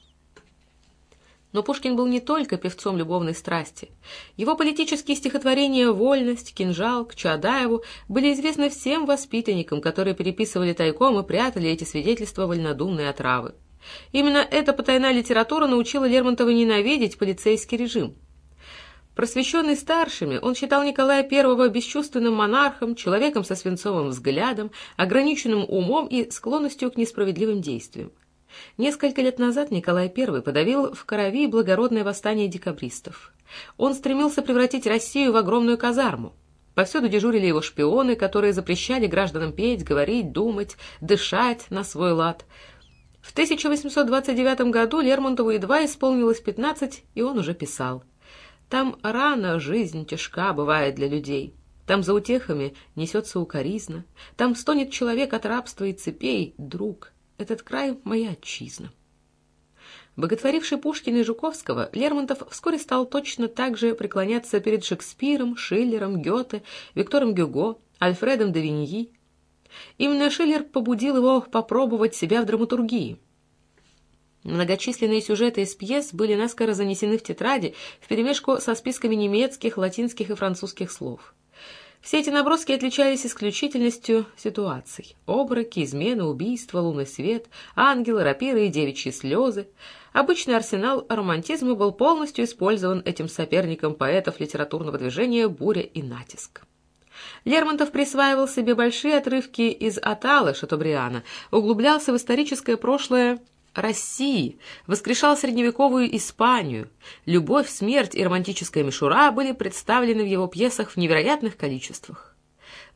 Но Пушкин был не только певцом любовной страсти. Его политические стихотворения «Вольность», «Кинжал», «К Чаадаеву» были известны всем воспитанникам, которые переписывали тайком и прятали эти свидетельства вольнодумной отравы. Именно эта потайная литература научила Лермонтова ненавидеть полицейский режим. Просвещенный старшими, он считал Николая I бесчувственным монархом, человеком со свинцовым взглядом, ограниченным умом и склонностью к несправедливым действиям. Несколько лет назад Николай I подавил в Крови благородное восстание декабристов. Он стремился превратить Россию в огромную казарму. Повсюду дежурили его шпионы, которые запрещали гражданам петь, говорить, думать, дышать на свой лад. В 1829 году Лермонтову едва исполнилось 15, и он уже писал. «Там рано жизнь тяжка бывает для людей». Там за утехами несется укоризна, Там стонет человек от рабства и цепей, друг. Этот край — моя отчизна. Боготворивший Пушкина и Жуковского, Лермонтов вскоре стал точно так же преклоняться перед Шекспиром, Шиллером, Гёте, Виктором Гюго, Альфредом де Виньи. Именно Шиллер побудил его попробовать себя в драматургии. Многочисленные сюжеты из пьес были наскоро занесены в тетради вперемешку со списками немецких, латинских и французских слов. Все эти наброски отличались исключительностью ситуаций. Обраки, измены, убийства, лунный свет, ангелы, рапиры и девичьи слезы. Обычный арсенал романтизма был полностью использован этим соперником поэтов литературного движения «Буря и натиск». Лермонтов присваивал себе большие отрывки из Аталы Шатобриана, углублялся в историческое прошлое России, воскрешал средневековую Испанию. Любовь, смерть и романтическая мишура были представлены в его пьесах в невероятных количествах.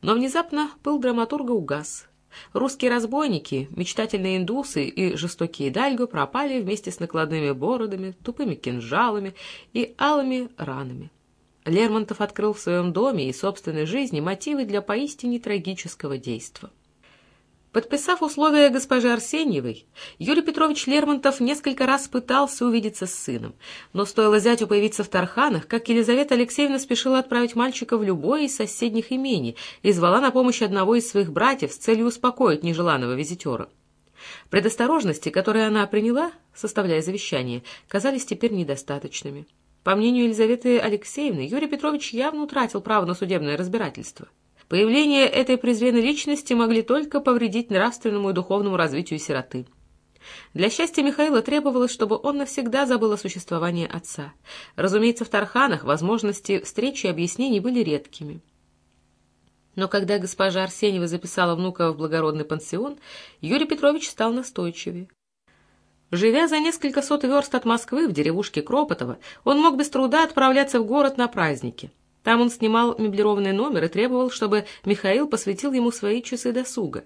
Но внезапно был драматурга угас. Русские разбойники, мечтательные индусы и жестокие дальго пропали вместе с накладными бородами, тупыми кинжалами и алыми ранами. Лермонтов открыл в своем доме и собственной жизни мотивы для поистине трагического действия. Подписав условия госпожи Арсеньевой, Юрий Петрович Лермонтов несколько раз пытался увидеться с сыном, но стоило зятю появиться в Тарханах, как Елизавета Алексеевна спешила отправить мальчика в любое из соседних имений и звала на помощь одного из своих братьев с целью успокоить нежеланного визитера. Предосторожности, которые она приняла, составляя завещание, казались теперь недостаточными. По мнению Елизаветы Алексеевны, Юрий Петрович явно утратил право на судебное разбирательство. Появление этой презренной личности могли только повредить нравственному и духовному развитию сироты. Для счастья Михаила требовалось, чтобы он навсегда забыл о существовании отца. Разумеется, в Тарханах возможности встречи и объяснений были редкими. Но когда госпожа Арсеньева записала внука в благородный пансион, Юрий Петрович стал настойчивее. Живя за несколько сот верст от Москвы в деревушке Кропотово, он мог без труда отправляться в город на праздники. Там он снимал меблированный номер и требовал, чтобы Михаил посвятил ему свои часы досуга.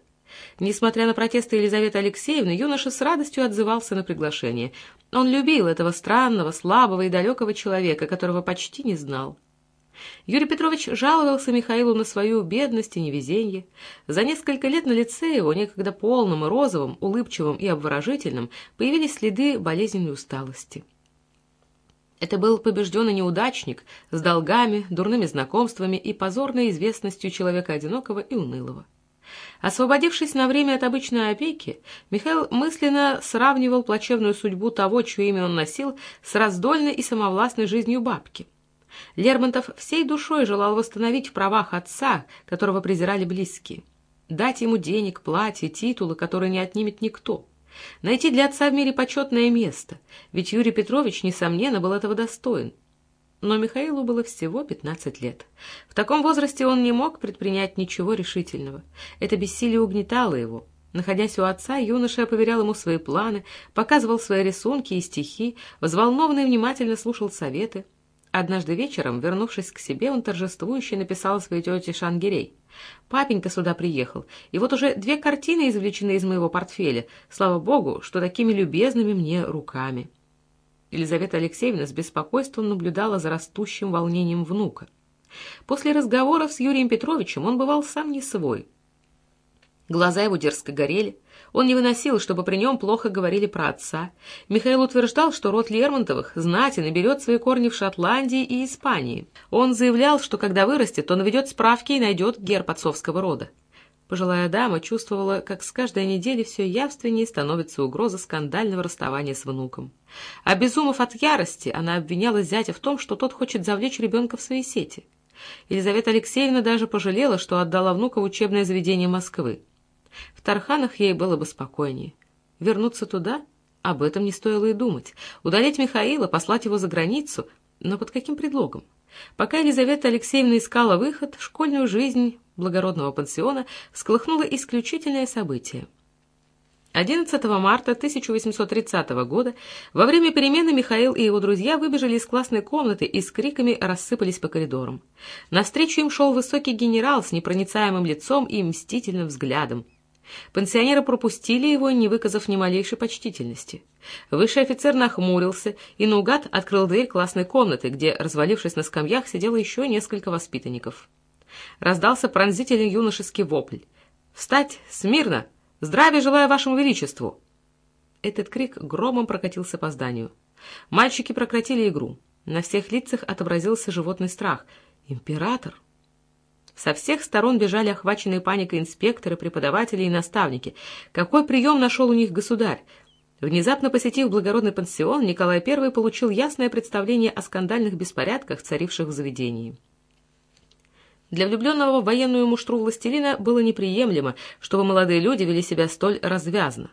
Несмотря на протесты Елизаветы Алексеевны, юноша с радостью отзывался на приглашение. Он любил этого странного, слабого и далекого человека, которого почти не знал. Юрий Петрович жаловался Михаилу на свою бедность и невезенье. За несколько лет на лице его, некогда полным и розовым, улыбчивым и обворожительным, появились следы болезненной усталости. Это был побежденный неудачник с долгами, дурными знакомствами и позорной известностью человека одинокого и унылого. Освободившись на время от обычной опеки, Михаил мысленно сравнивал плачевную судьбу того, чье имя он носил, с раздольной и самовластной жизнью бабки. Лермонтов всей душой желал восстановить в правах отца, которого презирали близкие. Дать ему денег, платье, титулы, которые не отнимет никто. Найти для отца в мире почетное место, ведь Юрий Петрович, несомненно, был этого достоин. Но Михаилу было всего 15 лет. В таком возрасте он не мог предпринять ничего решительного. Это бессилие угнетало его. Находясь у отца, юноша поверял ему свои планы, показывал свои рисунки и стихи, взволнованно и внимательно слушал советы, Однажды вечером, вернувшись к себе, он торжествующе написал своей тете Шангирей. «Папенька сюда приехал, и вот уже две картины извлечены из моего портфеля. Слава богу, что такими любезными мне руками». Елизавета Алексеевна с беспокойством наблюдала за растущим волнением внука. После разговоров с Юрием Петровичем он бывал сам не свой. Глаза его дерзко горели, он не выносил, чтобы при нем плохо говорили про отца. Михаил утверждал, что род Лермонтовых знатен и берет свои корни в Шотландии и Испании. Он заявлял, что когда вырастет, то наведет справки и найдет герб отцовского рода. Пожилая дама чувствовала, как с каждой недели все явственнее становится угроза скандального расставания с внуком. Обезумев от ярости, она обвиняла зятя в том, что тот хочет завлечь ребенка в свои сети. Елизавета Алексеевна даже пожалела, что отдала внука в учебное заведение Москвы. В Тарханах ей было бы спокойнее. Вернуться туда? Об этом не стоило и думать. Удалить Михаила, послать его за границу? Но под каким предлогом? Пока Елизавета Алексеевна искала выход, школьную жизнь благородного пансиона всколыхнуло исключительное событие. 11 марта 1830 года во время перемены Михаил и его друзья выбежали из классной комнаты и с криками рассыпались по коридорам. Навстречу им шел высокий генерал с непроницаемым лицом и мстительным взглядом. Пансионеры пропустили его, не выказав ни малейшей почтительности. Высший офицер нахмурился и наугад открыл дверь классной комнаты, где, развалившись на скамьях, сидело еще несколько воспитанников. Раздался пронзительный юношеский вопль. «Встать! Смирно! Здравия желаю вашему величеству!» Этот крик громом прокатился по зданию. Мальчики прекратили игру. На всех лицах отобразился животный страх. «Император!» Со всех сторон бежали охваченные паникой инспекторы, преподаватели и наставники. Какой прием нашел у них государь? Внезапно посетив благородный пансион, Николай I получил ясное представление о скандальных беспорядках, царивших в заведении. Для влюбленного в военную муштру властелина было неприемлемо, чтобы молодые люди вели себя столь развязно.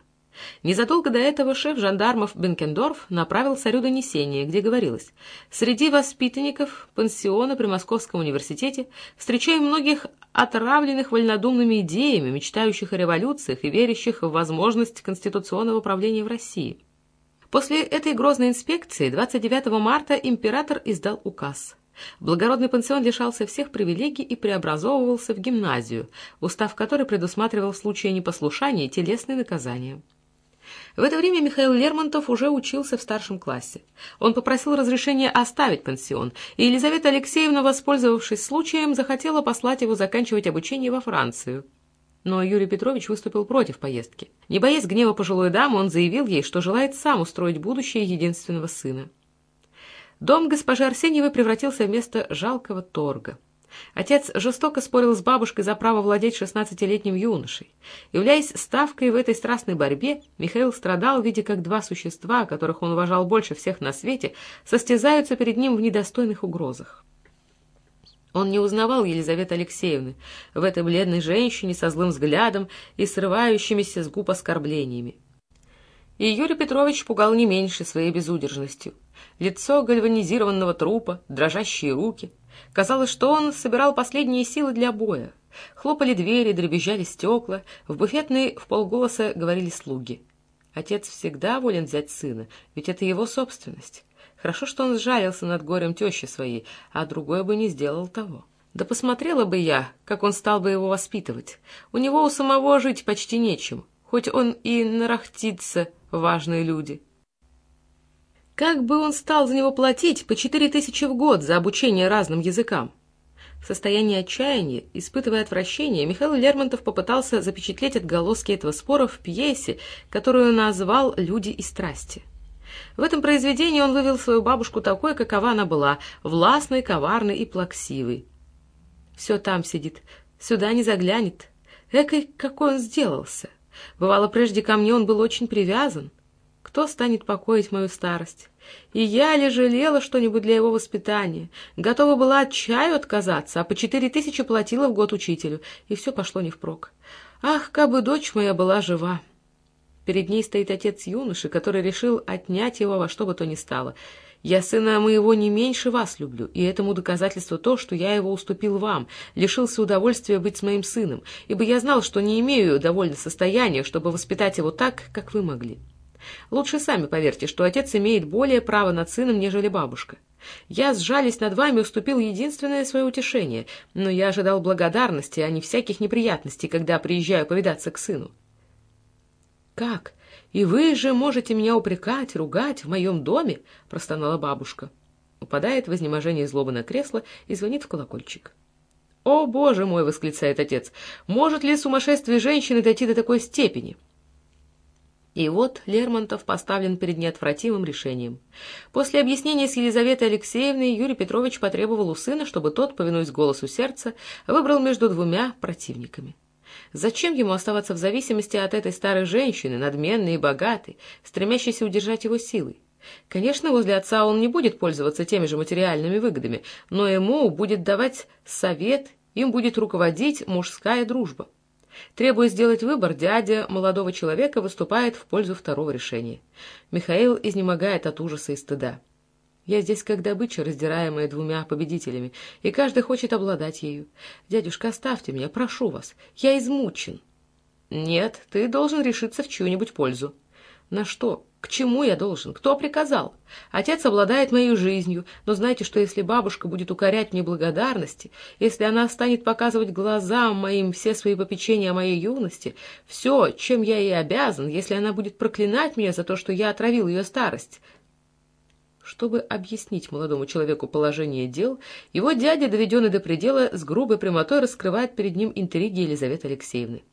Незадолго до этого шеф жандармов Бенкендорф направил царю донесение, где говорилось «Среди воспитанников пансиона при Московском университете встречаем многих отравленных вольнодумными идеями, мечтающих о революциях и верящих в возможность конституционного правления в России». После этой грозной инспекции 29 марта император издал указ. Благородный пансион лишался всех привилегий и преобразовывался в гимназию, устав которой предусматривал в случае непослушания телесные наказания. В это время Михаил Лермонтов уже учился в старшем классе. Он попросил разрешения оставить пансион, и Елизавета Алексеевна, воспользовавшись случаем, захотела послать его заканчивать обучение во Францию. Но Юрий Петрович выступил против поездки. Не боясь гнева пожилой дамы, он заявил ей, что желает сам устроить будущее единственного сына. Дом госпожи Арсеньевой превратился в место жалкого торга. Отец жестоко спорил с бабушкой за право владеть шестнадцатилетним юношей. Являясь ставкой в этой страстной борьбе, Михаил страдал, видя, как два существа, которых он уважал больше всех на свете, состязаются перед ним в недостойных угрозах. Он не узнавал Елизаветы Алексеевны в этой бледной женщине со злым взглядом и срывающимися с губ оскорблениями. И Юрий Петрович пугал не меньше своей безудержностью. Лицо гальванизированного трупа, дрожащие руки — Казалось, что он собирал последние силы для боя. Хлопали двери, дребезжали стекла, в буфетной в полголоса говорили слуги. Отец всегда волен взять сына, ведь это его собственность. Хорошо, что он сжалился над горем тещи своей, а другой бы не сделал того. Да посмотрела бы я, как он стал бы его воспитывать. У него у самого жить почти нечем, хоть он и нарахтится, важные люди. Как бы он стал за него платить по четыре тысячи в год за обучение разным языкам? В состоянии отчаяния, испытывая отвращение, Михаил Лермонтов попытался запечатлеть отголоски этого спора в пьесе, которую назвал «Люди и страсти». В этом произведении он вывел свою бабушку такой, какова она была, властной, коварной и плаксивой. Все там сидит, сюда не заглянет. Экой, какой он сделался. Бывало, прежде ко мне он был очень привязан. Кто станет покоить мою старость? И я ли жалела что-нибудь для его воспитания? Готова была от чаю отказаться, а по четыре тысячи платила в год учителю, и все пошло не впрок. Ах, как бы дочь моя была жива! Перед ней стоит отец юноши, который решил отнять его во что бы то ни стало. Я сына моего не меньше вас люблю, и этому доказательство то, что я его уступил вам, лишился удовольствия быть с моим сыном, ибо я знал, что не имею довольно состояния, чтобы воспитать его так, как вы могли. Лучше сами поверьте, что отец имеет более право над сыном, нежели бабушка. Я, сжались над вами, уступил единственное свое утешение, но я ожидал благодарности, а не всяких неприятностей, когда приезжаю повидаться к сыну. «Как? И вы же можете меня упрекать, ругать в моем доме?» — простонала бабушка. Упадает в изнеможение злобы на кресло и звонит в колокольчик. «О, боже мой!» — восклицает отец. «Может ли сумасшествие женщины дойти до такой степени?» И вот Лермонтов поставлен перед неотвратимым решением. После объяснения с Елизаветой Алексеевной Юрий Петрович потребовал у сына, чтобы тот, повинуясь голосу сердца, выбрал между двумя противниками. Зачем ему оставаться в зависимости от этой старой женщины, надменной и богатой, стремящейся удержать его силой? Конечно, возле отца он не будет пользоваться теми же материальными выгодами, но ему будет давать совет, им будет руководить мужская дружба. Требуя сделать выбор, дядя молодого человека выступает в пользу второго решения. Михаил изнемогает от ужаса и стыда. Я здесь как добыча, раздираемая двумя победителями, и каждый хочет обладать ею. Дядюшка, оставьте меня, прошу вас, я измучен. Нет, ты должен решиться в чью-нибудь пользу. На что? К чему я должен? Кто приказал? Отец обладает моей жизнью, но знаете, что если бабушка будет укорять мне благодарности, если она станет показывать глазам моим все свои попечения о моей юности, все, чем я ей обязан, если она будет проклинать меня за то, что я отравил ее старость, чтобы объяснить молодому человеку положение дел, его дядя, доведенный до предела, с грубой прямотой раскрывает перед ним интриги Елизаветы Алексеевны.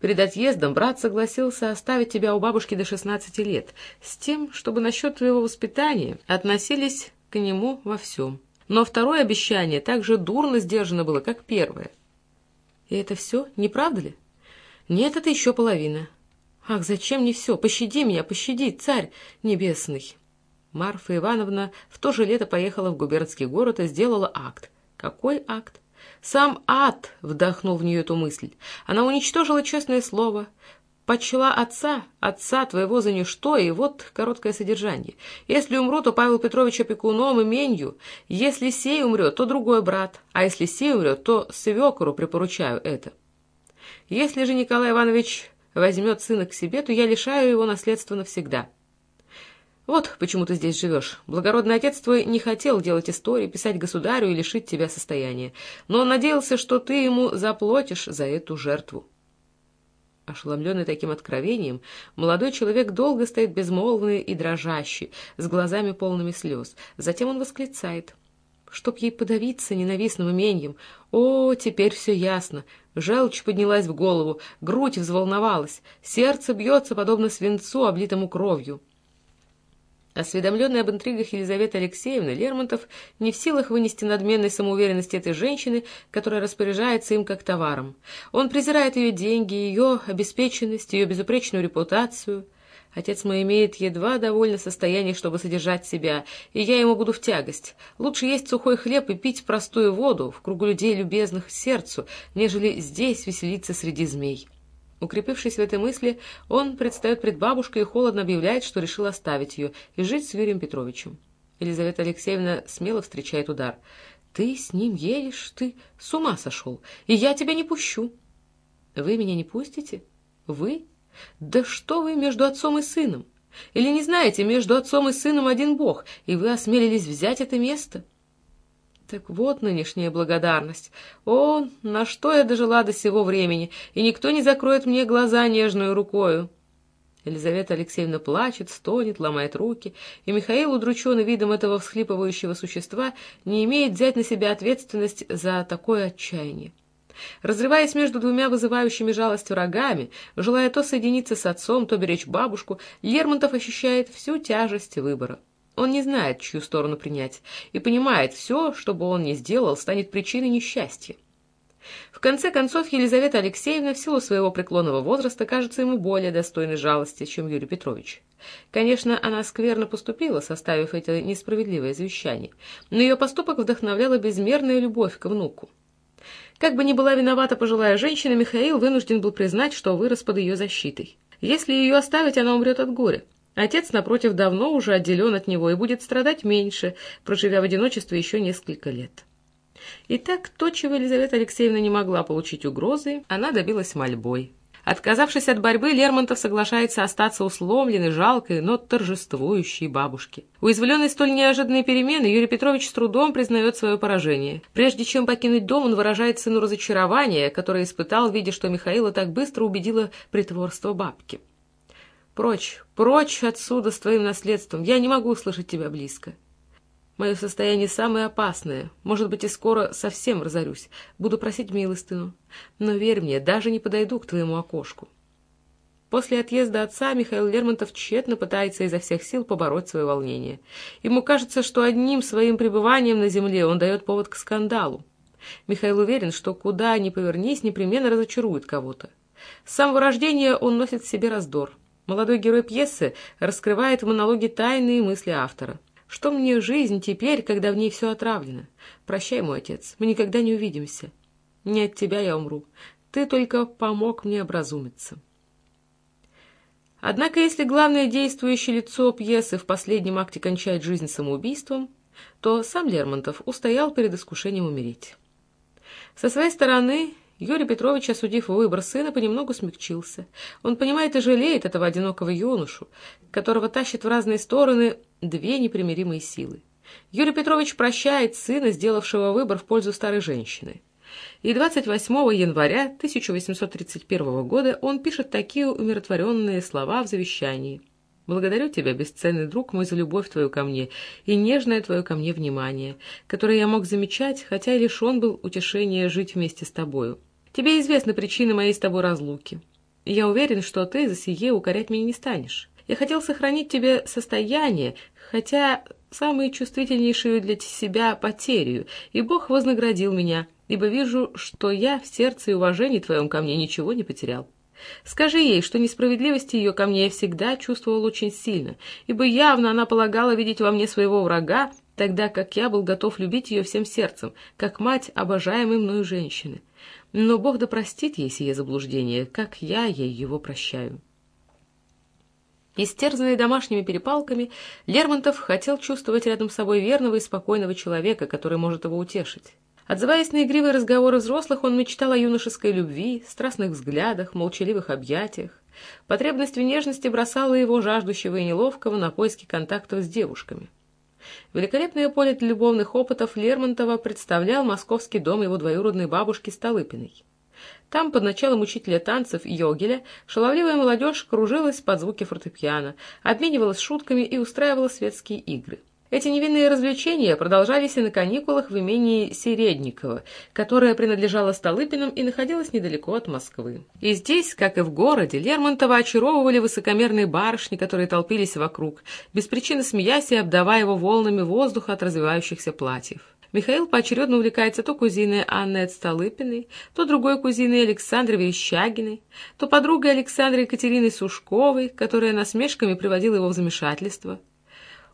Перед отъездом брат согласился оставить тебя у бабушки до шестнадцати лет, с тем, чтобы насчет твоего воспитания относились к нему во всем. Но второе обещание так же дурно сдержано было, как первое. И это все, не правда ли? Нет, это еще половина. Ах, зачем не все? Пощади меня, пощади, царь небесный. Марфа Ивановна в то же лето поехала в губернский город и сделала акт. Какой акт? Сам ад вдохнул в нее эту мысль. Она уничтожила честное слово, почла отца, отца твоего за ничто, и вот короткое содержание. Если умру, то Павел Петрович опекуном именью, если сей умрет, то другой брат, а если сей умрет, то свекору припоручаю это. Если же Николай Иванович возьмет сына к себе, то я лишаю его наследства навсегда. Вот почему ты здесь живешь. Благородный отец твой не хотел делать истории, писать государю и лишить тебя состояния, но он надеялся, что ты ему заплатишь за эту жертву. Ошеломленный таким откровением, молодой человек долго стоит безмолвный и дрожащий, с глазами полными слез. Затем он восклицает. Чтоб ей подавиться ненавистным именьем. О, теперь все ясно. Желчь поднялась в голову, грудь взволновалась, сердце бьется, подобно свинцу, облитому кровью. Осведомленный об интригах Елизаветы Алексеевны, Лермонтов не в силах вынести надменной самоуверенности этой женщины, которая распоряжается им как товаром. Он презирает ее деньги, ее обеспеченность, ее безупречную репутацию. Отец мой имеет едва довольно состояние, чтобы содержать себя, и я ему буду в тягость. Лучше есть сухой хлеб и пить простую воду в кругу людей любезных сердцу, нежели здесь веселиться среди змей. Укрепившись в этой мысли, он предстает пред бабушкой и холодно объявляет, что решил оставить ее и жить с Юрием Петровичем. Елизавета Алексеевна смело встречает удар. Ты с ним едешь, ты с ума сошел, и я тебя не пущу. Вы меня не пустите? Вы? Да что вы между отцом и сыном? Или не знаете, между отцом и сыном один Бог, и вы осмелились взять это место? Так вот нынешняя благодарность. О, на что я дожила до сего времени, и никто не закроет мне глаза нежную рукою. Елизавета Алексеевна плачет, стонет, ломает руки, и Михаил, удрученный видом этого всхлипывающего существа, не имеет взять на себя ответственность за такое отчаяние. Разрываясь между двумя вызывающими жалость врагами, желая то соединиться с отцом, то беречь бабушку, Лермонтов ощущает всю тяжесть выбора. Он не знает, чью сторону принять, и понимает, все, что бы он ни сделал, станет причиной несчастья. В конце концов, Елизавета Алексеевна в силу своего преклонного возраста кажется ему более достойной жалости, чем Юрий Петрович. Конечно, она скверно поступила, составив это несправедливое завещание, но ее поступок вдохновляла безмерная любовь к внуку. Как бы ни была виновата пожилая женщина, Михаил вынужден был признать, что вырос под ее защитой. Если ее оставить, она умрет от горя. Отец, напротив, давно уже отделен от него и будет страдать меньше, проживя в одиночестве еще несколько лет. Итак, то, чего Елизавета Алексеевна не могла получить угрозой, она добилась мольбой. Отказавшись от борьбы, Лермонтов соглашается остаться усломленной, жалкой, но торжествующей бабушке. Уязвленный столь неожиданной перемены, Юрий Петрович с трудом признает свое поражение. Прежде чем покинуть дом, он выражает сыну разочарование, которое испытал, видя, что Михаила так быстро убедило притворство бабки. «Прочь, прочь отсюда с твоим наследством, я не могу услышать тебя близко». Мое состояние самое опасное. Может быть, и скоро совсем разорюсь. Буду просить милостину. Но верь мне, даже не подойду к твоему окошку. После отъезда отца Михаил Лермонтов тщетно пытается изо всех сил побороть свое волнение. Ему кажется, что одним своим пребыванием на земле он дает повод к скандалу. Михаил уверен, что куда ни повернись, непременно разочарует кого-то. С самого рождения он носит в себе раздор. Молодой герой пьесы раскрывает в монологе тайные мысли автора. Что мне жизнь теперь, когда в ней все отравлено? Прощай, мой отец, мы никогда не увидимся. Не от тебя я умру. Ты только помог мне образумиться. Однако, если главное действующее лицо пьесы в последнем акте кончает жизнь самоубийством, то сам Лермонтов устоял перед искушением умереть. Со своей стороны, Юрий Петрович, осудив выбор сына, понемногу смягчился. Он понимает и жалеет этого одинокого юношу, которого тащит в разные стороны две непримиримые силы. Юрий Петрович прощает сына, сделавшего выбор в пользу старой женщины. И 28 января 1831 года он пишет такие умиротворенные слова в завещании. «Благодарю тебя, бесценный друг мой, за любовь твою ко мне и нежное твое ко мне внимание, которое я мог замечать, хотя и лишен был утешения жить вместе с тобою. Тебе известны причины моей с тобой разлуки. Я уверен, что ты за сие укорять меня не станешь. Я хотел сохранить тебе состояние, хотя самую чувствительнейшую для себя потерю, и Бог вознаградил меня, ибо вижу, что я в сердце и уважении твоем ко мне ничего не потерял. Скажи ей, что несправедливости ее ко мне я всегда чувствовал очень сильно, ибо явно она полагала видеть во мне своего врага, тогда как я был готов любить ее всем сердцем, как мать обожаемой мною женщины. Но Бог да простит ей сие заблуждение, как я ей его прощаю. Истерзанный домашними перепалками, Лермонтов хотел чувствовать рядом с собой верного и спокойного человека, который может его утешить. Отзываясь на игривые разговоры взрослых, он мечтал о юношеской любви, страстных взглядах, молчаливых объятиях. Потребность в нежности бросала его, жаждущего и неловкого, на поиски контактов с девушками. Великолепное поле для любовных опытов Лермонтова представлял московский дом его двоюродной бабушки Столыпиной. Там, под началом учителя танцев Йогеля, шаловливая молодежь кружилась под звуки фортепиано, обменивалась шутками и устраивала светские игры. Эти невинные развлечения продолжались и на каникулах в имении Середникова, которое принадлежало Столыпиным и находилось недалеко от Москвы. И здесь, как и в городе, Лермонтова очаровывали высокомерные барышни, которые толпились вокруг, без причины смеясь и обдавая его волнами воздуха от развивающихся платьев. Михаил поочередно увлекается то кузиной Анной Столыпиной, то другой кузиной Александрой Верещагиной, то подругой Александры Екатериной Сушковой, которая насмешками приводила его в замешательство.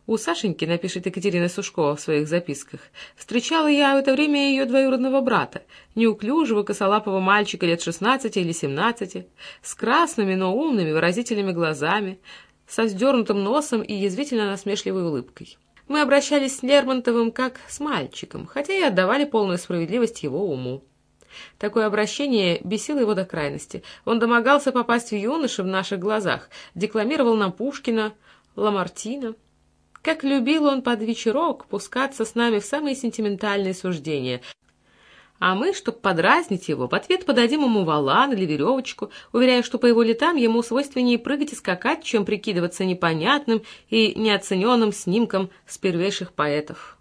У Сашеньки, напишет Екатерина Сушкова в своих записках, встречала я в это время ее двоюродного брата, неуклюжего косолапого мальчика лет 16 или 17, с красными, но умными, выразительными глазами, со вздернутым носом и язвительно насмешливой улыбкой. Мы обращались с Лермонтовым как с мальчиком, хотя и отдавали полную справедливость его уму. Такое обращение бесило его до крайности. Он домогался попасть в юноши в наших глазах, декламировал нам Пушкина, Ламартина. Как любил он под вечерок пускаться с нами в самые сентиментальные суждения, а мы, чтобы подразнить его, в ответ подадим ему валан или веревочку, уверяя, что по его летам ему свойственнее прыгать и скакать, чем прикидываться непонятным и неоцененным снимком с первейших поэтов.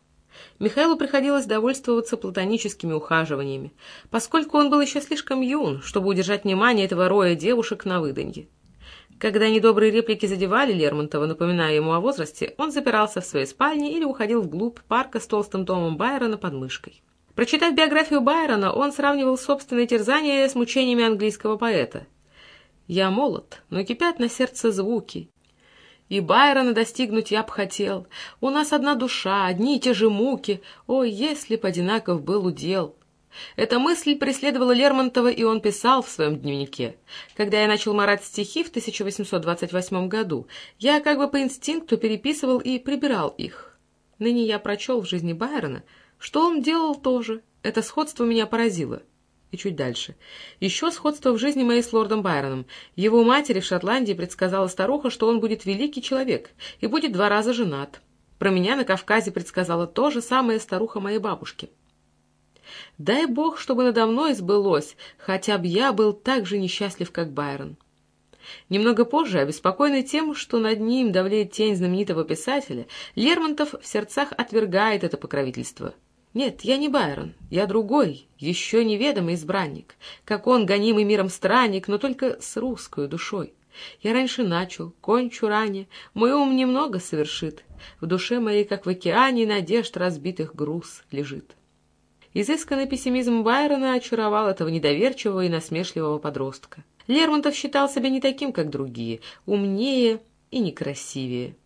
Михаилу приходилось довольствоваться платоническими ухаживаниями, поскольку он был еще слишком юн, чтобы удержать внимание этого роя девушек на выданье. Когда недобрые реплики задевали Лермонтова, напоминая ему о возрасте, он запирался в своей спальне или уходил вглубь парка с толстым томом Байрона под мышкой. Прочитав биографию Байрона, он сравнивал собственные терзания с мучениями английского поэта. «Я молод, но кипят на сердце звуки. И Байрона достигнуть я б хотел. У нас одна душа, одни и те же муки. Ой, если б одинаков был удел!» Эта мысль преследовала Лермонтова, и он писал в своем дневнике. Когда я начал марать стихи в 1828 году, я как бы по инстинкту переписывал и прибирал их. Ныне я прочел в жизни Байрона — что он делал тоже. Это сходство меня поразило. И чуть дальше. Еще сходство в жизни моей с лордом Байроном. Его матери в Шотландии предсказала старуха, что он будет великий человек и будет два раза женат. Про меня на Кавказе предсказала то же самое старуха моей бабушки. Дай бог, чтобы надо мной сбылось, хотя бы я был так же несчастлив, как Байрон. Немного позже, обеспокоенный тем, что над ним давлеет тень знаменитого писателя, Лермонтов в сердцах отвергает это покровительство — нет, я не Байрон, я другой, еще неведомый избранник, как он, гонимый миром странник, но только с русской душой. Я раньше начал, кончу ранее, мой ум немного совершит, в душе моей, как в океане, надежд разбитых груз лежит. Изысканный пессимизм Байрона очаровал этого недоверчивого и насмешливого подростка. Лермонтов считал себя не таким, как другие, умнее и некрасивее.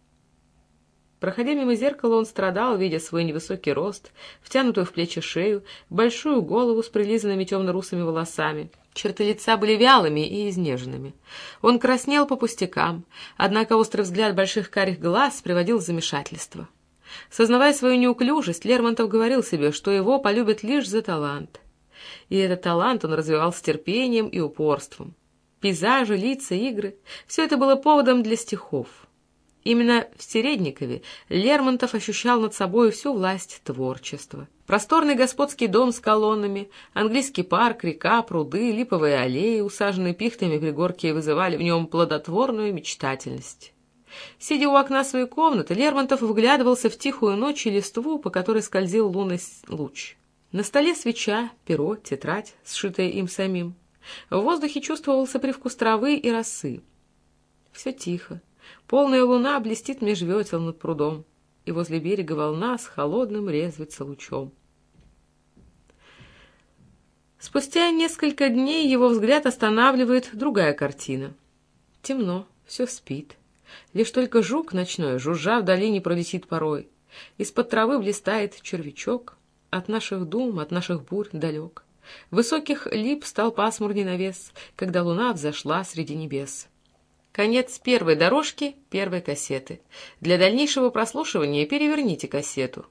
Проходя мимо зеркала, он страдал, видя свой невысокий рост, втянутую в плечи шею, большую голову с прилизанными темно-русыми волосами. Черты лица были вялыми и изнеженными. Он краснел по пустякам, однако острый взгляд больших карих глаз приводил в замешательство. Сознавая свою неуклюжесть, Лермонтов говорил себе, что его полюбят лишь за талант. И этот талант он развивал с терпением и упорством. Пейзажи, лица, игры — все это было поводом для стихов. Именно в Середникове Лермонтов ощущал над собой всю власть творчества. Просторный господский дом с колоннами, английский парк, река, пруды, липовые аллеи, усаженные пихтами пригорки, вызывали в нем плодотворную мечтательность. Сидя у окна своей комнаты, Лермонтов вглядывался в тихую ночь и листву, по которой скользил лунный луч. На столе свеча, перо, тетрадь, сшитая им самим. В воздухе чувствовался привкус травы и росы. Все тихо. Полная луна блестит меж ветел над прудом, и возле берега волна с холодным резвится лучом. Спустя несколько дней его взгляд останавливает другая картина. Темно, все спит. Лишь только жук ночной, жужжа в долине, пролетит порой. Из-под травы блистает червячок, от наших дум, от наших бурь далек. Высоких лип стал пасмурный навес, когда луна взошла среди небес. Конец первой дорожки первой кассеты. Для дальнейшего прослушивания переверните кассету.